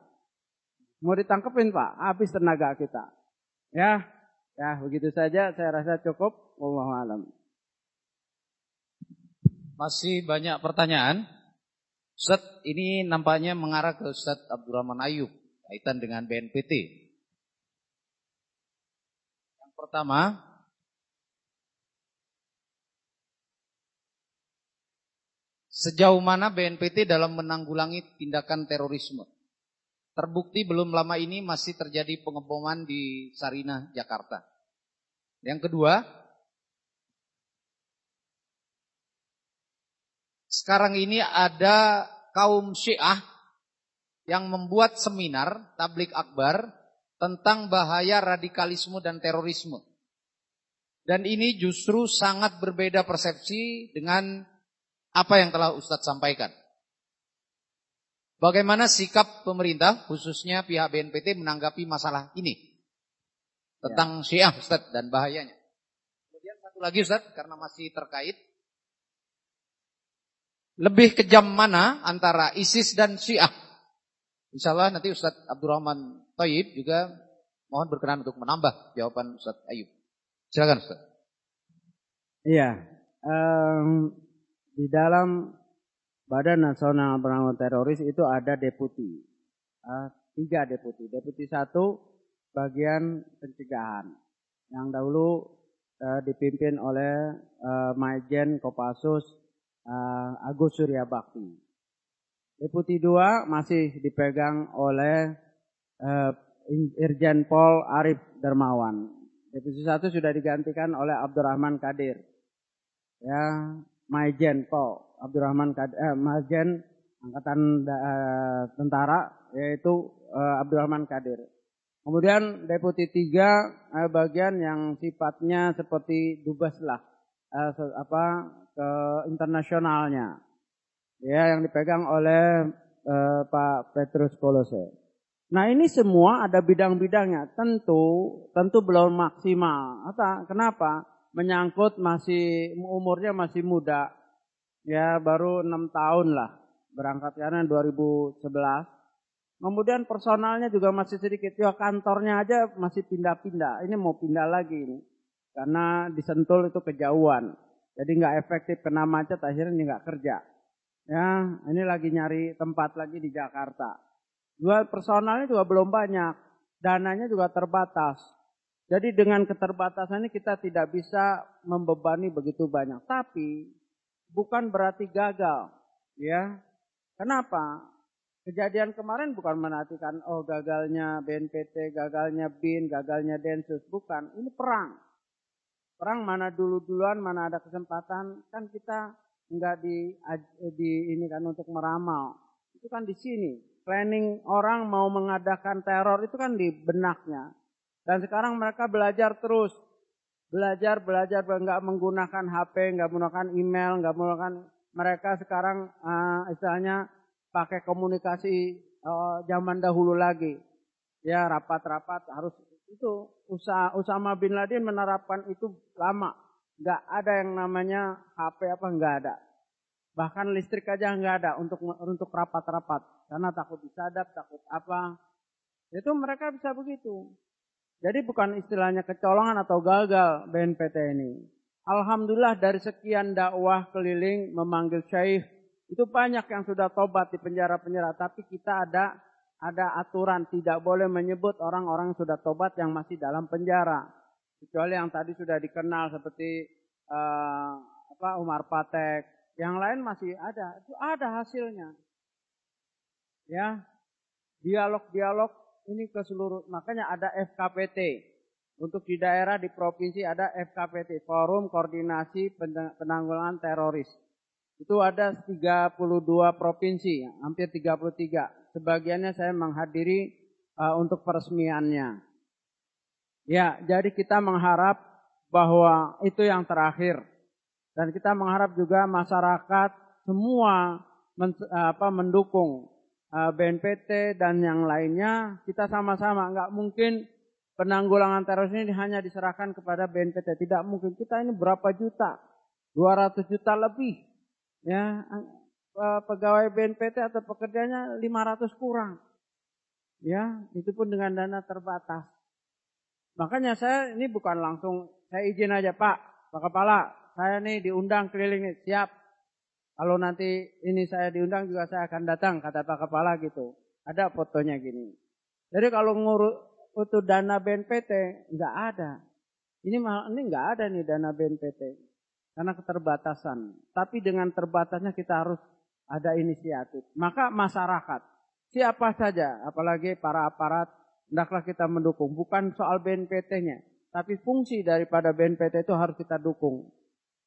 Mau ditangkepin Pak, habis tenaga kita. Ya, ya begitu saja saya rasa cukup. Wallahu alam. Masih banyak pertanyaan. Ustaz, ini nampaknya mengarah ke Ustaz Abdurrahman Ayub kaitan dengan BNPT. Yang pertama, sejauh mana BNPT dalam menanggulangi tindakan terorisme? Terbukti belum lama ini masih terjadi pengeboman di Sarinah, Jakarta. Yang kedua, Sekarang ini ada kaum Syiah yang membuat seminar tablik akbar tentang bahaya radikalisme dan terorisme. Dan ini justru sangat berbeda persepsi dengan apa yang telah Ustadz sampaikan. Bagaimana sikap pemerintah, khususnya pihak BNPT menanggapi masalah ini? Tentang ya. Syiah Ustadz dan bahayanya. Kemudian satu lagi Ustadz, karena masih terkait lebih kejam mana antara ISIS dan Syiah? Insya Allah nanti Ustadz Abdurrahman Taib juga mohon berkenan untuk menambah jawaban Ustadz Ayub. Silakan Ustadz. Iya, um, di dalam Badan Nasional Penanggulangan Teroris itu ada deputi, uh, tiga deputi. Deputi satu bagian pencegahan, yang dahulu uh, dipimpin oleh uh, Majen Kopassus uh, Agus Surya Bakti. Deputi 2 masih dipegang oleh uh, Irjen Pol Arif Dermawan. Deputi 1 sudah digantikan oleh Abdurrahman Kadir. Ya, Maijen Pol. Abdurrahman Kadir, eh, Majen Angkatan uh, Tentara yaitu uh, Abdurrahman Kadir. Kemudian Deputi 3 uh, bagian yang sifatnya seperti dubes lah uh, apa ke internasionalnya. Ya yang dipegang oleh uh, Pak Petrus Kolose. Nah ini semua ada bidang-bidangnya. Tentu, tentu belum maksimal. Apa? Kenapa? Menyangkut masih umurnya masih muda. Ya baru enam tahun lah. Berangkat karena 2011. Kemudian personalnya juga masih sedikit. Ya kantornya aja masih pindah-pindah. Ini mau pindah lagi ini. Karena disentul itu kejauhan. Jadi nggak efektif kena macet akhirnya nggak kerja. Ya ini lagi nyari tempat lagi di Jakarta. Dua personalnya juga belum banyak, dananya juga terbatas. Jadi dengan keterbatasan ini kita tidak bisa membebani begitu banyak. Tapi bukan berarti gagal, ya. Kenapa? Kejadian kemarin bukan menartikan oh gagalnya BNPT, gagalnya BIN, gagalnya Densus, bukan. Ini perang. Perang mana dulu-duluan, mana ada kesempatan, kan kita enggak di, di ini kan untuk meramal. Itu kan di sini planning orang mau mengadakan teror itu kan di benaknya. Dan sekarang mereka belajar terus. Belajar, belajar, nggak menggunakan HP, nggak menggunakan email, nggak menggunakan mereka sekarang uh, istilahnya pakai komunikasi uh, zaman dahulu lagi. Ya rapat-rapat harus itu usaha Usama bin Laden menerapkan itu lama. Nggak ada yang namanya HP apa nggak ada. Bahkan listrik aja nggak ada untuk untuk rapat-rapat karena takut disadap, takut apa. Itu mereka bisa begitu. Jadi bukan istilahnya kecolongan atau gagal BNPT ini. Alhamdulillah dari sekian dakwah keliling memanggil syekh itu banyak yang sudah tobat di penjara-penjara. Tapi kita ada ada aturan tidak boleh menyebut orang-orang yang sudah tobat yang masih dalam penjara. Kecuali yang tadi sudah dikenal seperti uh, apa Umar Patek. Yang lain masih ada. Itu ada hasilnya ya dialog-dialog ini ke seluruh makanya ada FKPT untuk di daerah di provinsi ada FKPT Forum Koordinasi Penanggulangan Teroris. Itu ada 32 provinsi hampir 33 sebagiannya saya menghadiri uh, untuk peresmiannya. Ya jadi kita mengharap bahwa itu yang terakhir. Dan kita mengharap juga masyarakat semua men, apa, mendukung BNPT dan yang lainnya kita sama-sama. Nggak mungkin penanggulangan teroris ini hanya diserahkan kepada BNPT tidak mungkin. Kita ini berapa juta? 200 juta lebih. Ya eh, pegawai BNPT atau pekerjanya 500 kurang. Ya itu pun dengan dana terbatas. Makanya saya ini bukan langsung saya izin aja Pak Pak Kepala. Saya nih diundang keliling nih siap kalau nanti ini saya diundang juga saya akan datang, kata Pak Kepala gitu. Ada fotonya gini. Jadi kalau ngurus untuk dana BNPT, nggak ada. Ini ini nggak ada nih dana BNPT. Karena keterbatasan. Tapi dengan terbatasnya kita harus ada inisiatif. Maka masyarakat, siapa saja, apalagi para aparat, hendaklah kita mendukung. Bukan soal BNPT-nya. Tapi fungsi daripada BNPT itu harus kita dukung.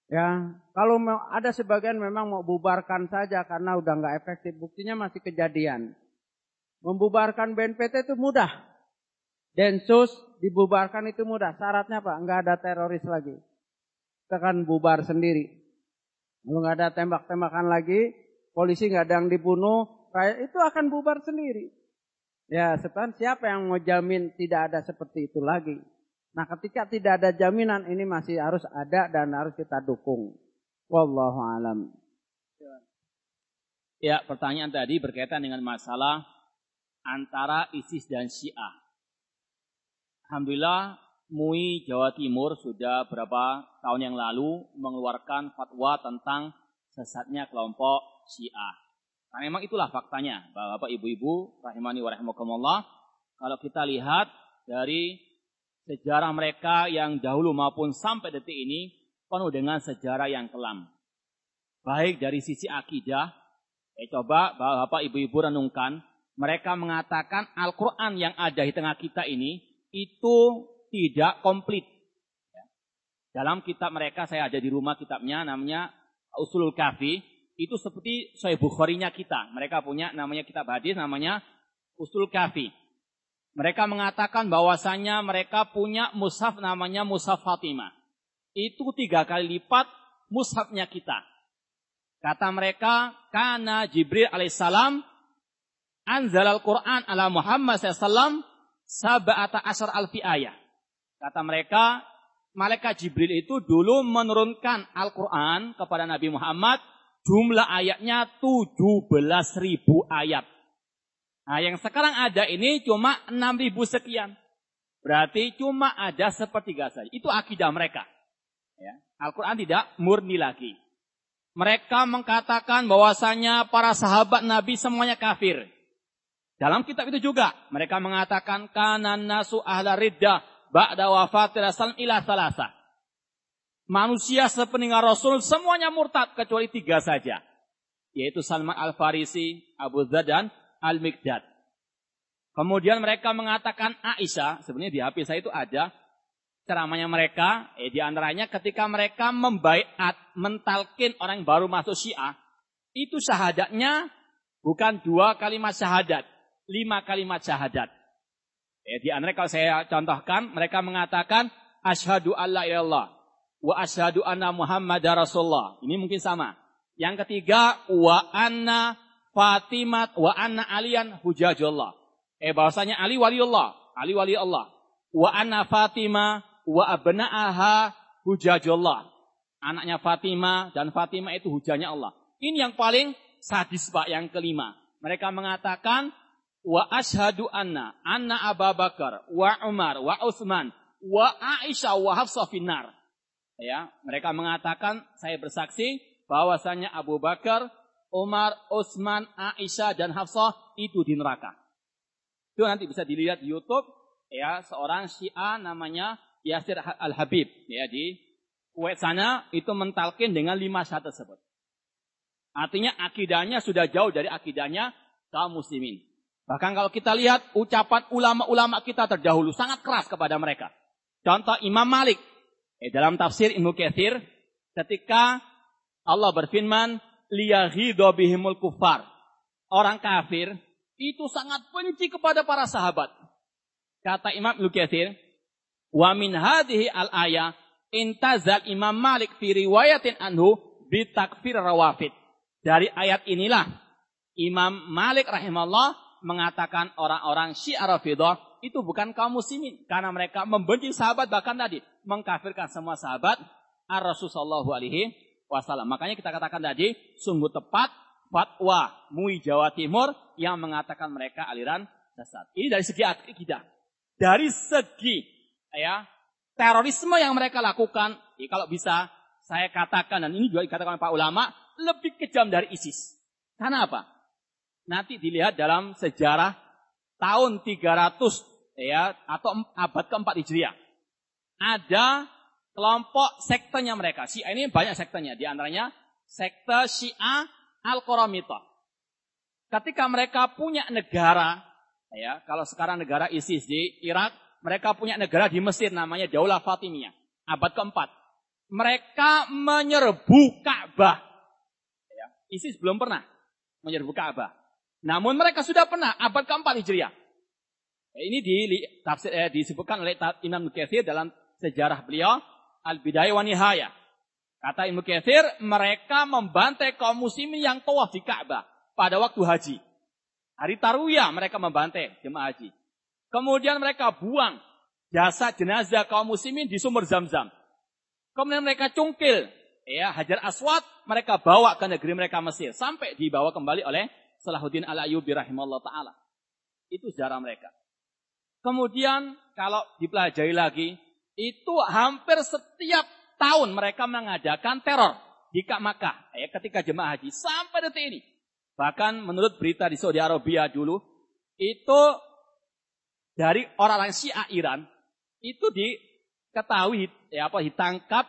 Ya, kalau ada sebagian memang mau bubarkan saja karena udah nggak efektif. Buktinya masih kejadian. Membubarkan BNPT itu mudah. Densus dibubarkan itu mudah. Syaratnya apa? Nggak ada teroris lagi. Kita kan bubar sendiri. Kalau nggak ada tembak-tembakan lagi, polisi nggak ada yang dibunuh, rakyat itu akan bubar sendiri. Ya, setan siapa yang mau jamin tidak ada seperti itu lagi? Nah ketika tidak ada jaminan ini masih harus ada dan harus kita dukung. Wallahu alam. Ya pertanyaan tadi berkaitan dengan masalah antara ISIS dan Syiah. Alhamdulillah MUI Jawa Timur sudah berapa tahun yang lalu mengeluarkan fatwa tentang sesatnya kelompok Syiah. Karena memang itulah faktanya, Bapak Ibu-ibu rahimani wa rahimakumullah. Kalau kita lihat dari sejarah mereka yang dahulu maupun sampai detik ini penuh dengan sejarah yang kelam. Baik dari sisi akidah, eh coba Bapak Ibu-ibu renungkan, mereka mengatakan Al-Quran yang ada di tengah kita ini itu tidak komplit. Dalam kitab mereka, saya ada di rumah kitabnya namanya Usulul Kafi, Itu seperti Sahih Bukhari-nya kita. Mereka punya namanya kitab hadis namanya Usul Kafi. Mereka mengatakan bahwasanya mereka punya mushaf namanya mushaf Fatimah. Itu tiga kali lipat mushafnya kita. Kata mereka, karena Jibril alaihissalam anzalal Quran ala Muhammad SAW sab'ata asar alfi ayah. Kata mereka, malaikat Jibril itu dulu menurunkan Al-Quran kepada Nabi Muhammad, jumlah ayatnya 17 ribu ayat. Nah yang sekarang ada ini cuma 6 ribu sekian. Berarti cuma ada sepertiga saja. Itu akidah mereka. Ya. Al-Quran tidak murni lagi. Mereka mengatakan bahwasanya para sahabat Nabi semuanya kafir. Dalam kitab itu juga mereka mengatakan kanan nasu ahla ridda ba'da wafatir Rasul ila salasa. Manusia sepeninggal Rasul semuanya murtad kecuali tiga saja. Yaitu Salman al-Farisi, Abu Dhar dan Al-Mikdad. Kemudian mereka mengatakan Aisyah, sebenarnya di HP itu ada ceramahnya mereka, eh, di antaranya ketika mereka membaiat, mentalkin orang yang baru masuk Syiah, itu syahadatnya bukan dua kalimat syahadat, lima kalimat syahadat. Eh, di antara kalau saya contohkan, mereka mengatakan asyhadu alla ilallah wa asyhadu anna Muhammad Rasulullah. Ini mungkin sama. Yang ketiga wa anna Fatimah wa anna alian hujajullah. Eh bahwasanya Ali waliullah, Ali wali Allah. Wa anna Fatimah wa abna'aha hujajullah. Anaknya Fatimah dan Fatimah itu hujahnya Allah. Ini yang paling sadis Pak yang kelima. Mereka mengatakan wa ashadu anna anna Abu Bakar wa Umar wa Utsman wa Aisyah wa Hafsah finnar. Ya, mereka mengatakan saya bersaksi bahwasanya Abu Bakar, Umar, Utsman, Aisyah dan Hafsah itu di neraka. Itu nanti bisa dilihat di YouTube ya seorang Syiah namanya Yasir Al-Habib ya di Kuwait sana itu mentalkin dengan lima syarat tersebut. Artinya akidahnya sudah jauh dari akidahnya kaum muslimin. Bahkan kalau kita lihat ucapan ulama-ulama kita terdahulu sangat keras kepada mereka. Contoh Imam Malik. Eh, dalam tafsir Ibnu Katsir ketika Allah berfirman liyaghidha bihimul kufar. Orang kafir itu sangat benci kepada para sahabat. Kata Imam Ibnu Katsir, "Wa min hadhihi al-aya intazal Imam Malik fi riwayatin anhu bitakfir rawafid." Dari ayat inilah Imam Malik rahimahullah mengatakan orang-orang Syiah Rafidah itu bukan kaum muslimin karena mereka membenci sahabat bahkan tadi mengkafirkan semua sahabat Ar-Rasulullah alaihi wasallam. Makanya kita katakan tadi sungguh tepat fatwa MUI Jawa Timur yang mengatakan mereka aliran sesat. Ini dari segi akidah. Dari segi ya terorisme yang mereka lakukan, ya kalau bisa saya katakan dan ini juga dikatakan oleh Pak ulama lebih kejam dari ISIS. Karena apa? nanti dilihat dalam sejarah tahun 300 ya atau abad keempat Hijriah. Ada kelompok sektenya mereka. Syiah ini banyak sektenya. Di antaranya sekte Syiah Al-Qaramita. Ketika mereka punya negara, ya kalau sekarang negara ISIS di Irak, mereka punya negara di Mesir namanya Daulah Fatimiyah. Abad keempat. Mereka menyerbu Ka'bah. Ya, ISIS belum pernah menyerbu Ka'bah. Namun mereka sudah pernah abad keempat Hijriah. Ini di, tafsir, eh, disebutkan oleh Imam Nukathir dalam sejarah beliau Al-Bidayah wa Nihaya. Kata Imam Nukathir, mereka membantai kaum muslimin yang tawaf di Ka'bah pada waktu haji. Hari Tarwiyah mereka membantai jemaah haji. Kemudian mereka buang jasa jenazah kaum muslimin di sumur Zam-Zam. Kemudian mereka cungkil ya Hajar Aswad mereka bawa ke negeri mereka Mesir sampai dibawa kembali oleh Salahuddin al-Ayyubi rahimahullah ta'ala. Itu sejarah mereka. Kemudian kalau dipelajari lagi, itu hampir setiap tahun mereka mengadakan teror di Makkah ya, ketika jemaah haji sampai detik ini. Bahkan menurut berita di Saudi Arabia dulu, itu dari orang-orang Syiah Iran itu diketahui ya apa ditangkap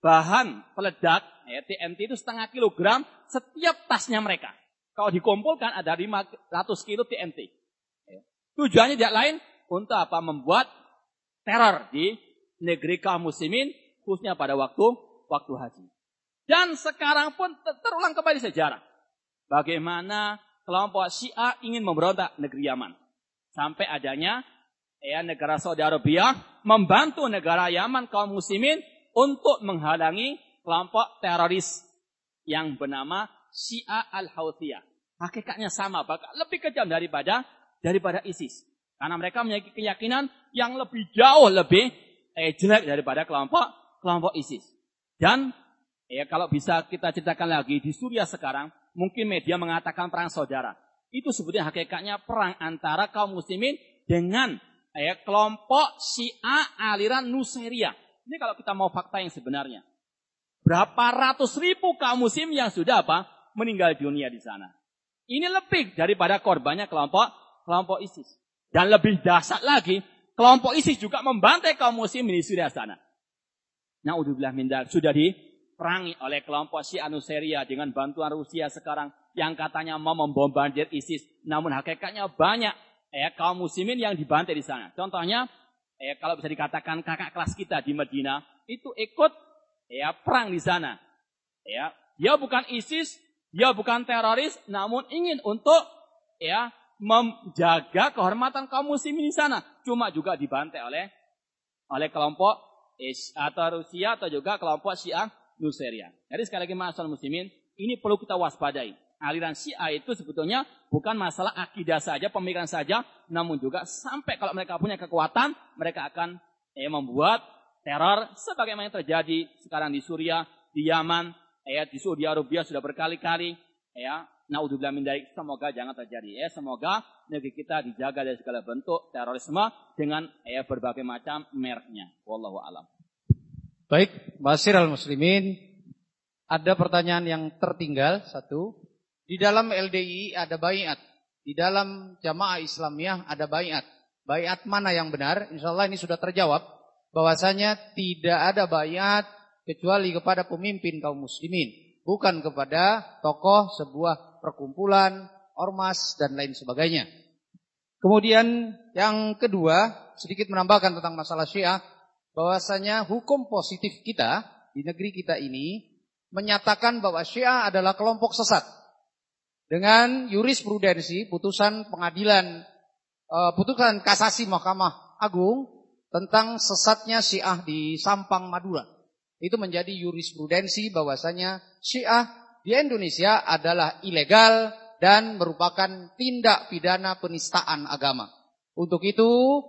bahan peledak ya, TNT itu setengah kilogram setiap tasnya mereka. Kalau dikumpulkan ada 500 kilo TNT. Ya. Tujuannya tidak lain untuk apa? Membuat teror di negeri kaum muslimin khususnya pada waktu waktu haji. Dan sekarang pun terulang kembali sejarah. Bagaimana kelompok Syiah ingin memberontak negeri Yaman. Sampai adanya ya negara Saudi Arabia membantu negara Yaman kaum muslimin untuk menghalangi kelompok teroris yang bernama Syiah Al-Houthiyah. Hakikatnya sama, bahkan lebih kejam daripada daripada ISIS. Karena mereka memiliki keyakinan yang lebih jauh lebih eh, jelek daripada kelompok kelompok ISIS. Dan Ya, kalau bisa kita ceritakan lagi di Suriah sekarang, mungkin media mengatakan perang saudara. Itu sebetulnya hakikatnya perang antara kaum muslimin dengan ya, kelompok Syiah aliran Nusairia. Ini kalau kita mau fakta yang sebenarnya. Berapa ratus ribu kaum muslim yang sudah apa? Meninggal dunia di sana. Ini lebih daripada korbannya kelompok kelompok ISIS. Dan lebih dahsyat lagi, kelompok ISIS juga membantai kaum muslim di Suriah sana. Nah, udah min sudah di diperangi oleh kelompok Syiah Nusairia dengan bantuan Rusia sekarang yang katanya mau membombardir ISIS. Namun hakikatnya banyak ya kaum muslimin yang dibantai di sana. Contohnya ya kalau bisa dikatakan kakak kelas kita di Medina itu ikut ya perang di sana. Ya, dia bukan ISIS, dia bukan teroris, namun ingin untuk ya menjaga kehormatan kaum muslimin di sana. Cuma juga dibantai oleh oleh kelompok atau Rusia atau juga kelompok Syiah Nusairia. Jadi sekali lagi masalah muslimin, ini perlu kita waspadai. Aliran Syiah itu sebetulnya bukan masalah akidah saja, pemikiran saja, namun juga sampai kalau mereka punya kekuatan, mereka akan eh, membuat teror sebagaimana yang terjadi sekarang di Suriah, di Yaman, eh, di Saudi Arabia sudah berkali-kali, ya. Naudzubillah min dari semoga jangan terjadi. Ya, semoga negeri kita dijaga dari segala bentuk terorisme dengan eh, berbagai macam mereknya. Wallahu alam. Baik, al Muslimin, ada pertanyaan yang tertinggal satu. Di dalam LDI ada bayat, di dalam jamaah Islamiyah ada bayat. Bayat mana yang benar? Insya Allah ini sudah terjawab. Bahwasanya tidak ada bayat kecuali kepada pemimpin kaum muslimin. Bukan kepada tokoh sebuah perkumpulan, ormas, dan lain sebagainya. Kemudian yang kedua, sedikit menambahkan tentang masalah syiah bahwasanya hukum positif kita di negeri kita ini menyatakan bahwa Syiah adalah kelompok sesat. Dengan jurisprudensi putusan pengadilan uh, putusan kasasi Mahkamah Agung tentang sesatnya Syiah di Sampang Madura. Itu menjadi jurisprudensi bahwasanya Syiah di Indonesia adalah ilegal dan merupakan tindak pidana penistaan agama. Untuk itu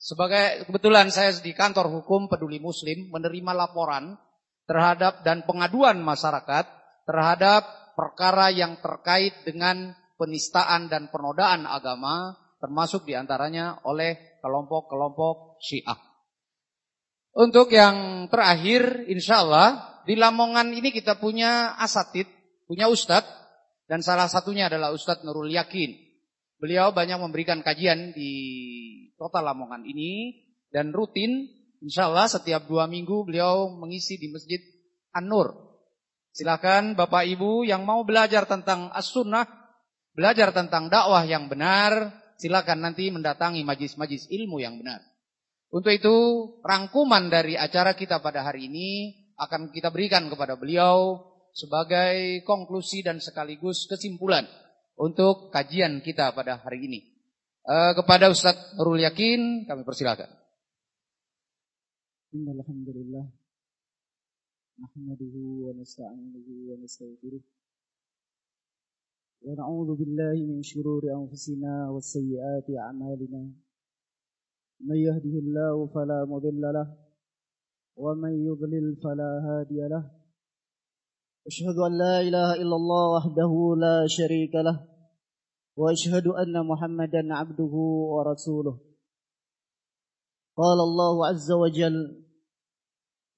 sebagai kebetulan saya di kantor hukum peduli muslim menerima laporan terhadap dan pengaduan masyarakat terhadap perkara yang terkait dengan penistaan dan penodaan agama termasuk di antaranya oleh kelompok-kelompok syiah. Untuk yang terakhir insya Allah di Lamongan ini kita punya asatid, punya ustadz dan salah satunya adalah Ustadz Nurul Yakin. Beliau banyak memberikan kajian di kota Lamongan ini dan rutin insya Allah setiap dua minggu beliau mengisi di Masjid An-Nur. Silakan Bapak Ibu yang mau belajar tentang as-sunnah, belajar tentang dakwah yang benar, silakan nanti mendatangi majlis-majlis ilmu yang benar. Untuk itu rangkuman dari acara kita pada hari ini akan kita berikan kepada beliau sebagai konklusi dan sekaligus kesimpulan untuk kajian kita pada hari ini. Uh, kepada Ustaz Nurul Yakin kami persilakan. Alhamdulillah. Nahmaduhu wa nasta'inuhu wa nastaghfiruh. Wa na'udzu billahi min shururi anfusina wa sayyiati a'malina. من يهده الله فلا مضل له ومن يضلل فلا هادي له. أشهد أن لا إله إلا الله وحده لا شريك له وأشهد أن محمدا عبده ورسوله. قال الله عز وجل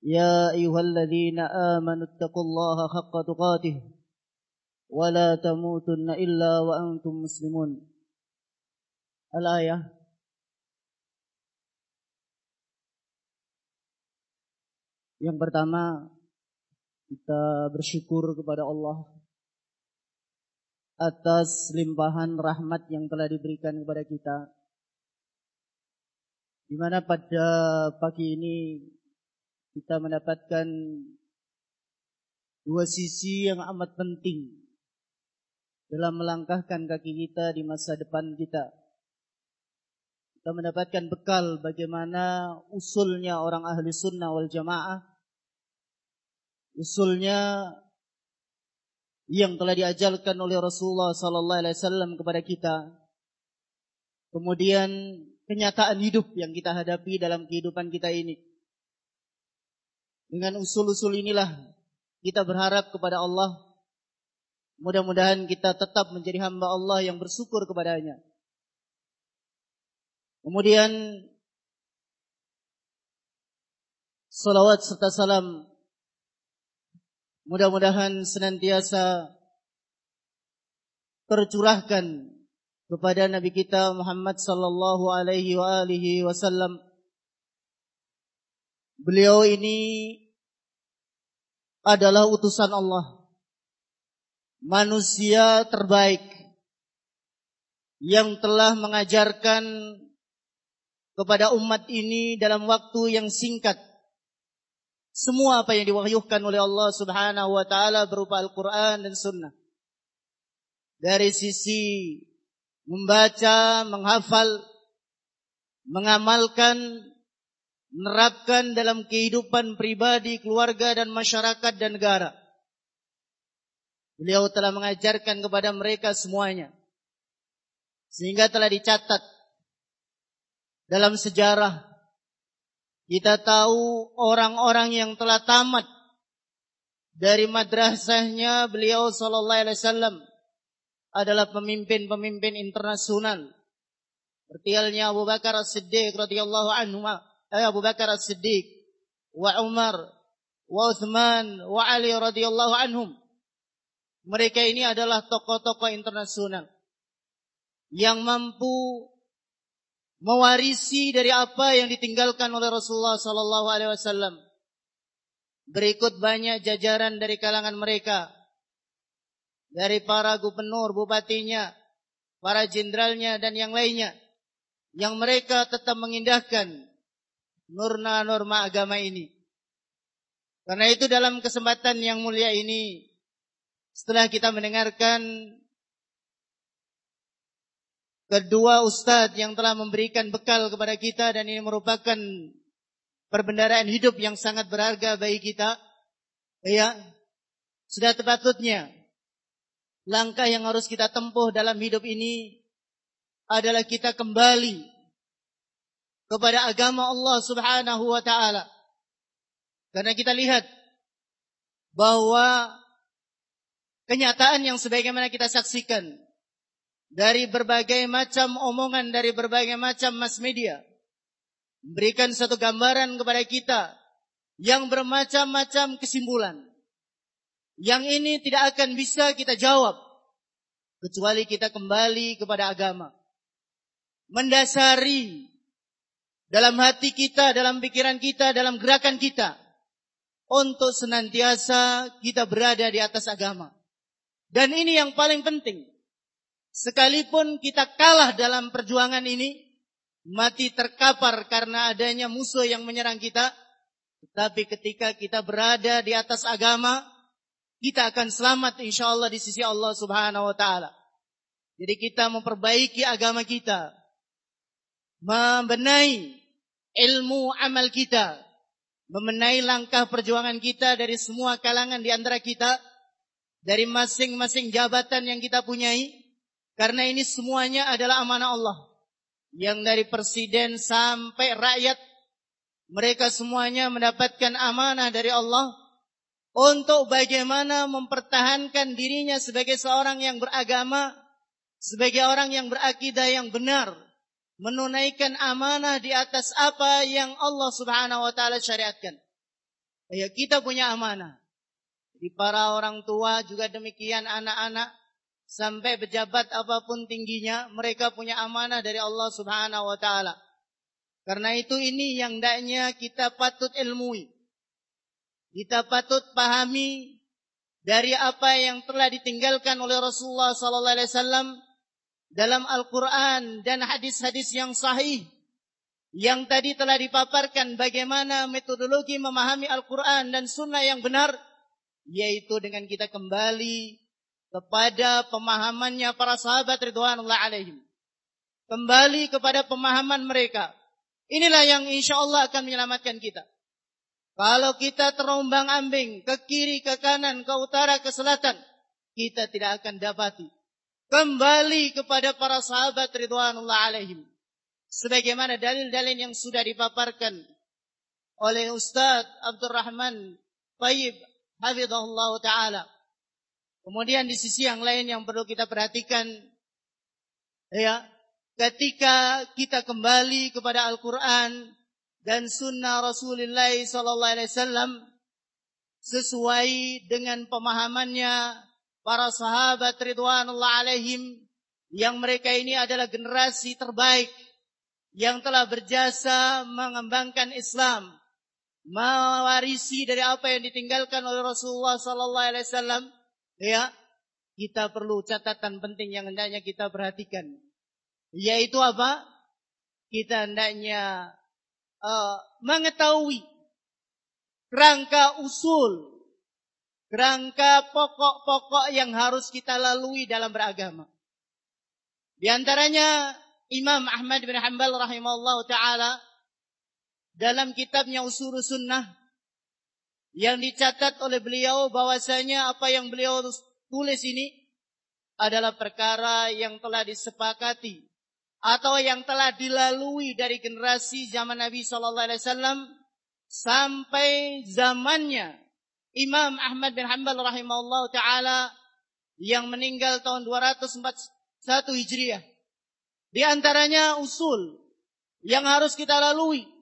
يا أيها الذين آمنوا اتقوا الله حق تقاته ولا تموتن إلا وأنتم مسلمون. الآية Yang pertama, kita bersyukur kepada Allah atas limpahan rahmat yang telah diberikan kepada kita. Di mana pada pagi ini kita mendapatkan dua sisi yang amat penting dalam melangkahkan kaki kita di masa depan kita. Kita mendapatkan bekal bagaimana usulnya orang ahli sunnah wal jamaah. Usulnya yang telah diajarkan oleh Rasulullah sallallahu alaihi wasallam kepada kita. Kemudian kenyataan hidup yang kita hadapi dalam kehidupan kita ini. Dengan usul-usul inilah kita berharap kepada Allah. Mudah-mudahan kita tetap menjadi hamba Allah yang bersyukur kepadanya. Kemudian salawat serta salam mudah-mudahan senantiasa tercurahkan kepada Nabi kita Muhammad sallallahu alaihi wa alihi wasallam. Beliau ini adalah utusan Allah. Manusia terbaik yang telah mengajarkan kepada umat ini dalam waktu yang singkat semua apa yang diwahyukan oleh Allah Subhanahu wa taala berupa Al-Qur'an dan Sunnah. Dari sisi membaca, menghafal, mengamalkan, menerapkan dalam kehidupan pribadi, keluarga dan masyarakat dan negara. Beliau telah mengajarkan kepada mereka semuanya. Sehingga telah dicatat dalam sejarah. Kita tahu orang-orang yang telah tamat dari madrasahnya beliau sallallahu alaihi wasallam adalah pemimpin-pemimpin internasional. Seperti halnya Abu Bakar As-Siddiq radhiyallahu anhu, eh, Abu Bakar As-Siddiq wa Umar wa Uthman wa Ali radhiyallahu anhum. Mereka ini adalah tokoh-tokoh internasional yang mampu mewarisi dari apa yang ditinggalkan oleh Rasulullah sallallahu alaihi wasallam. Berikut banyak jajaran dari kalangan mereka dari para gubernur, bupatinya, para jenderalnya dan yang lainnya yang mereka tetap mengindahkan norma-norma agama ini. Karena itu dalam kesempatan yang mulia ini setelah kita mendengarkan kedua ustadz yang telah memberikan bekal kepada kita dan ini merupakan perbendaraan hidup yang sangat berharga bagi kita. Ya, sudah tepatutnya Langkah yang harus kita tempuh dalam hidup ini adalah kita kembali kepada agama Allah Subhanahu wa taala. Karena kita lihat bahwa kenyataan yang sebagaimana kita saksikan dari berbagai macam omongan dari berbagai macam mass media memberikan satu gambaran kepada kita yang bermacam-macam kesimpulan. Yang ini tidak akan bisa kita jawab. Kecuali kita kembali kepada agama. Mendasari dalam hati kita, dalam pikiran kita, dalam gerakan kita. Untuk senantiasa kita berada di atas agama. Dan ini yang paling penting. Sekalipun kita kalah dalam perjuangan ini, mati terkapar karena adanya musuh yang menyerang kita, tetapi ketika kita berada di atas agama, kita akan selamat insya Allah di sisi Allah Subhanahu wa taala. Jadi kita memperbaiki agama kita, membenahi ilmu amal kita, membenahi langkah perjuangan kita dari semua kalangan di antara kita, dari masing-masing jabatan yang kita punyai, karena ini semuanya adalah amanah Allah. Yang dari presiden sampai rakyat, mereka semuanya mendapatkan amanah dari Allah untuk bagaimana mempertahankan dirinya sebagai seorang yang beragama, sebagai orang yang berakidah yang benar, menunaikan amanah di atas apa yang Allah Subhanahu wa taala syariatkan. Ya, kita punya amanah. Di para orang tua juga demikian anak-anak sampai pejabat apa pun tingginya, mereka punya amanah dari Allah Subhanahu wa taala. Karena itu ini yang hendaknya kita patut ilmui. Kita patut pahami dari apa yang telah ditinggalkan oleh Rasulullah sallallahu alaihi wasallam dalam Al-Qur'an dan hadis-hadis yang sahih yang tadi telah dipaparkan bagaimana metodologi memahami Al-Quran dan Sunnah yang benar yaitu dengan kita kembali kepada pemahamannya para sahabat ridwanullah alaihim. Kembali kepada pemahaman mereka. Inilah yang insya Allah akan menyelamatkan kita. Kalau kita terombang ambing ke kiri, ke kanan, ke utara, ke selatan, kita tidak akan dapati. Kembali kepada para sahabat ridwanullah alaihim. Sebagaimana dalil-dalil yang sudah dipaparkan oleh Ustaz Abdurrahman Tayyib Hafizahullah Ta'ala. Kemudian di sisi yang lain yang perlu kita perhatikan, ya, ketika kita kembali kepada Al-Quran dan Sunnah Rasulullah Sallallahu Alaihi Wasallam sesuai dengan pemahamannya para sahabat Ridwanullah alaihim yang mereka ini adalah generasi terbaik yang telah berjasa mengembangkan Islam, mewarisi dari apa yang ditinggalkan oleh Rasulullah Sallallahu Alaihi Wasallam, ya kita perlu catatan penting yang hendaknya kita perhatikan. Yaitu apa? Kita hendaknya uh, mengetahui kerangka usul, kerangka pokok-pokok yang harus kita lalui dalam beragama. Di antaranya Imam Ahmad bin Hanbal rahimahullah taala dalam kitabnya Usul Sunnah yang dicatat oleh beliau bahwasanya apa yang beliau tulis ini adalah perkara yang telah disepakati atau yang telah dilalui dari generasi zaman Nabi Shallallahu Alaihi Wasallam sampai zamannya Imam Ahmad bin Hanbal rahimahullah taala yang meninggal tahun 241 Hijriah. Di antaranya usul yang harus kita lalui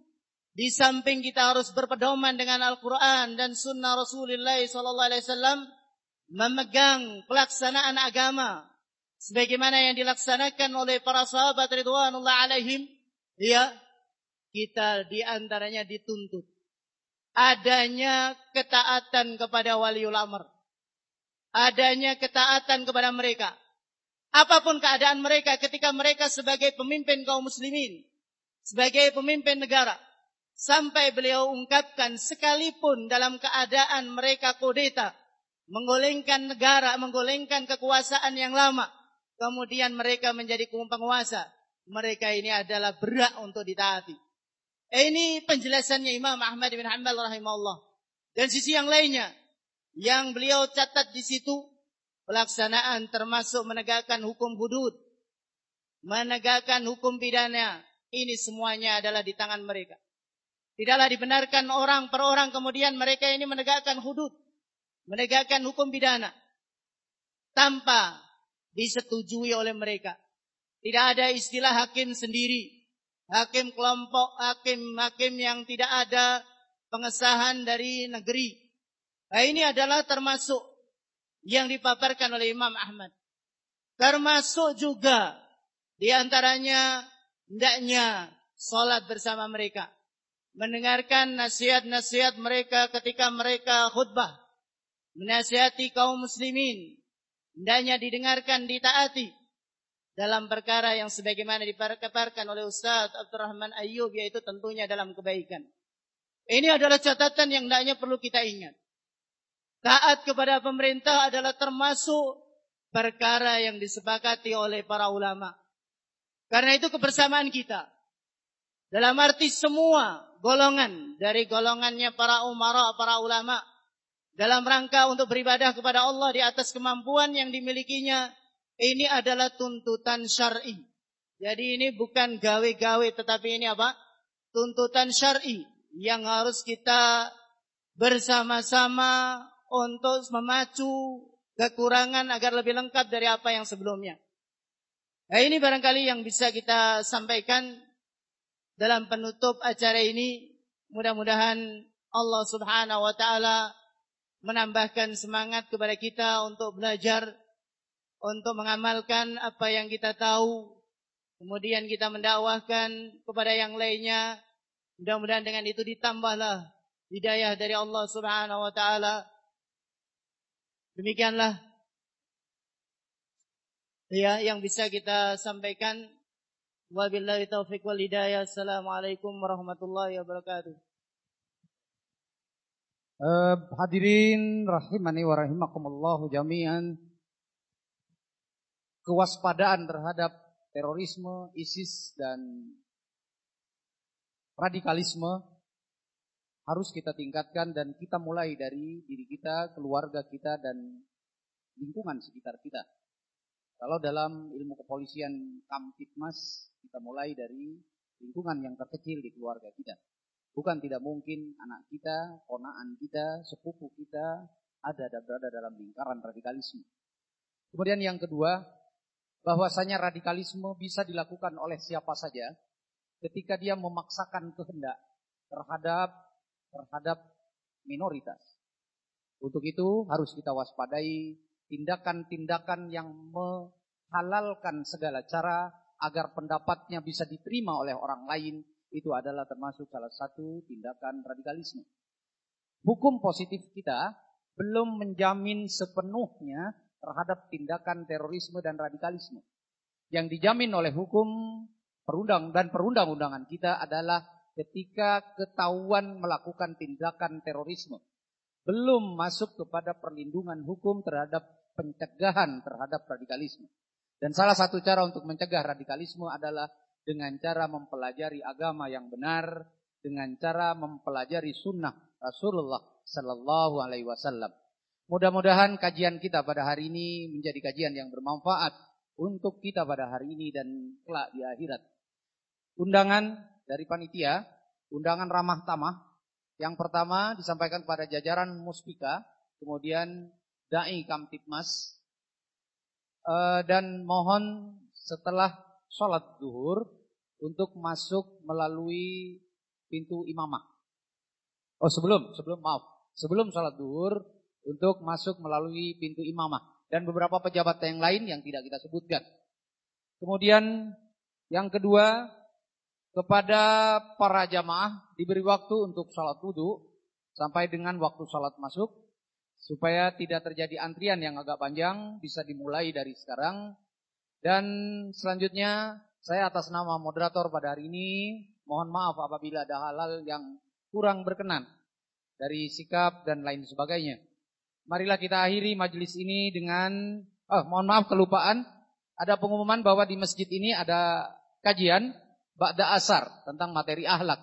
di samping kita harus berpedoman dengan Al-Quran dan Sunnah Rasulullah Sallallahu Alaihi Wasallam, memegang pelaksanaan agama sebagaimana yang dilaksanakan oleh para sahabat ridwanullah alaihim ya kita di antaranya dituntut adanya ketaatan kepada waliul amr adanya ketaatan kepada mereka. Apa pun keadaan mereka ketika mereka sebagai pemimpin kaum muslimin sebagai pemimpin negara sampai beliau ungkapkan sekalipun dalam keadaan mereka kudeta menggolengkan negara menggolengkan kekuasaan yang lama kemudian mereka menjadi penguasa. Mereka ini adalah berat untuk ditaati. Eh, ini penjelasannya Imam Ahmad bin Hanbal rahimahullah. Dan sisi yang lainnya, yang beliau catat di situ, pelaksanaan termasuk menegakkan hukum hudud, menegakkan hukum pidana, ini semuanya adalah di tangan mereka. Tidaklah dibenarkan orang per orang kemudian mereka ini menegakkan hudud, menegakkan hukum pidana tanpa disetujui oleh mereka. Tidak ada istilah hakim sendiri. Hakim kelompok, hakim-hakim yang tidak ada pengesahan dari negeri. Nah, ini adalah termasuk yang dipaparkan oleh Imam Ahmad. Termasuk juga di antaranya hendaknya sholat bersama mereka. Mendengarkan nasihat-nasihat mereka ketika mereka khutbah. Menasihati kaum muslimin hendaknya didengarkan, ditaati dalam perkara yang sebagaimana dipaparkan oleh Ustaz Abdurrahman Ayyub yaitu tentunya dalam kebaikan. Ini adalah catatan yang hendaknya perlu kita ingat. Taat kepada pemerintah adalah termasuk perkara yang disepakati oleh para ulama. Karena itu kebersamaan kita. Dalam arti semua golongan dari golongannya para umara, para ulama, dalam rangka untuk beribadah kepada Allah di atas kemampuan yang dimilikinya, ini adalah tuntutan syar'i. Jadi ini bukan gawe-gawe tetapi ini apa? Tuntutan syar'i yang harus kita bersama-sama untuk memacu kekurangan agar lebih lengkap dari apa yang sebelumnya. Nah ini barangkali yang bisa kita sampaikan dalam penutup acara ini. Mudah-mudahan Allah subhanahu wa ta'ala menambahkan semangat kepada kita untuk belajar, untuk mengamalkan apa yang kita tahu, kemudian kita mendakwahkan kepada yang lainnya. Mudah-mudahan dengan itu ditambahlah hidayah dari Allah Subhanahu wa taala. Demikianlah ya yang bisa kita sampaikan. Wabillahi taufiq wal hidayah. Assalamualaikum warahmatullahi wabarakatuh. Uh, hadirin rahimani wa rahimakumullahu jami'an. Kewaspadaan terhadap terorisme, ISIS dan radikalisme harus kita tingkatkan dan kita mulai dari diri kita, keluarga kita dan lingkungan sekitar kita. Kalau dalam ilmu kepolisian Kamtipmas kita mulai dari lingkungan yang terkecil di keluarga kita. Bukan tidak mungkin anak kita, ponaan kita, sepupu kita ada dan berada dalam lingkaran radikalisme. Kemudian yang kedua, bahwasanya radikalisme bisa dilakukan oleh siapa saja ketika dia memaksakan kehendak terhadap terhadap minoritas. Untuk itu harus kita waspadai tindakan-tindakan yang menghalalkan segala cara agar pendapatnya bisa diterima oleh orang lain itu adalah termasuk salah satu tindakan radikalisme. Hukum positif kita belum menjamin sepenuhnya terhadap tindakan terorisme dan radikalisme. Yang dijamin oleh hukum perundang dan perundang-undangan kita adalah ketika ketahuan melakukan tindakan terorisme belum masuk kepada perlindungan hukum terhadap pencegahan terhadap radikalisme. Dan salah satu cara untuk mencegah radikalisme adalah dengan cara mempelajari agama yang benar, dengan cara mempelajari sunnah Rasulullah Sallallahu Alaihi Wasallam. Mudah-mudahan kajian kita pada hari ini menjadi kajian yang bermanfaat untuk kita pada hari ini dan kelak di akhirat. Undangan dari panitia, undangan ramah tamah. Yang pertama disampaikan pada jajaran Muspika, kemudian Dai Kamtipmas, dan mohon setelah sholat duhur untuk masuk melalui pintu imamah. Oh sebelum, sebelum maaf, sebelum sholat duhur untuk masuk melalui pintu imamah dan beberapa pejabat yang lain yang tidak kita sebutkan. Kemudian yang kedua kepada para jamaah diberi waktu untuk sholat wudhu sampai dengan waktu sholat masuk supaya tidak terjadi antrian yang agak panjang bisa dimulai dari sekarang dan selanjutnya saya atas nama moderator pada hari ini mohon maaf apabila ada hal-hal yang kurang berkenan dari sikap dan lain sebagainya. Marilah kita akhiri majelis ini dengan oh mohon maaf kelupaan ada pengumuman bahwa di masjid ini ada kajian Ba'da Asar tentang materi ahlak.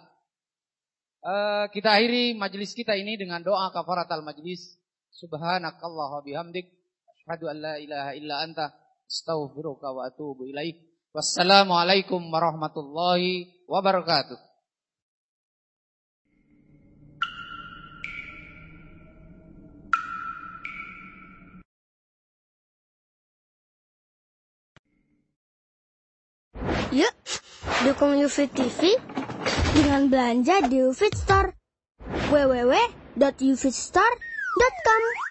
Uh, kita akhiri majelis kita ini dengan doa kafaratal majelis. Subhanakallah wa bihamdik. Asyhadu an la ilaha illa anta astaghfiruka wa atubu ilaih. Wassalamualaikum warahmatullahi wabarakatuh. Yuk, dukung UFIT TV dengan belanja di UFIT Store. www.ufitstore.com www.thebeatmusic.com.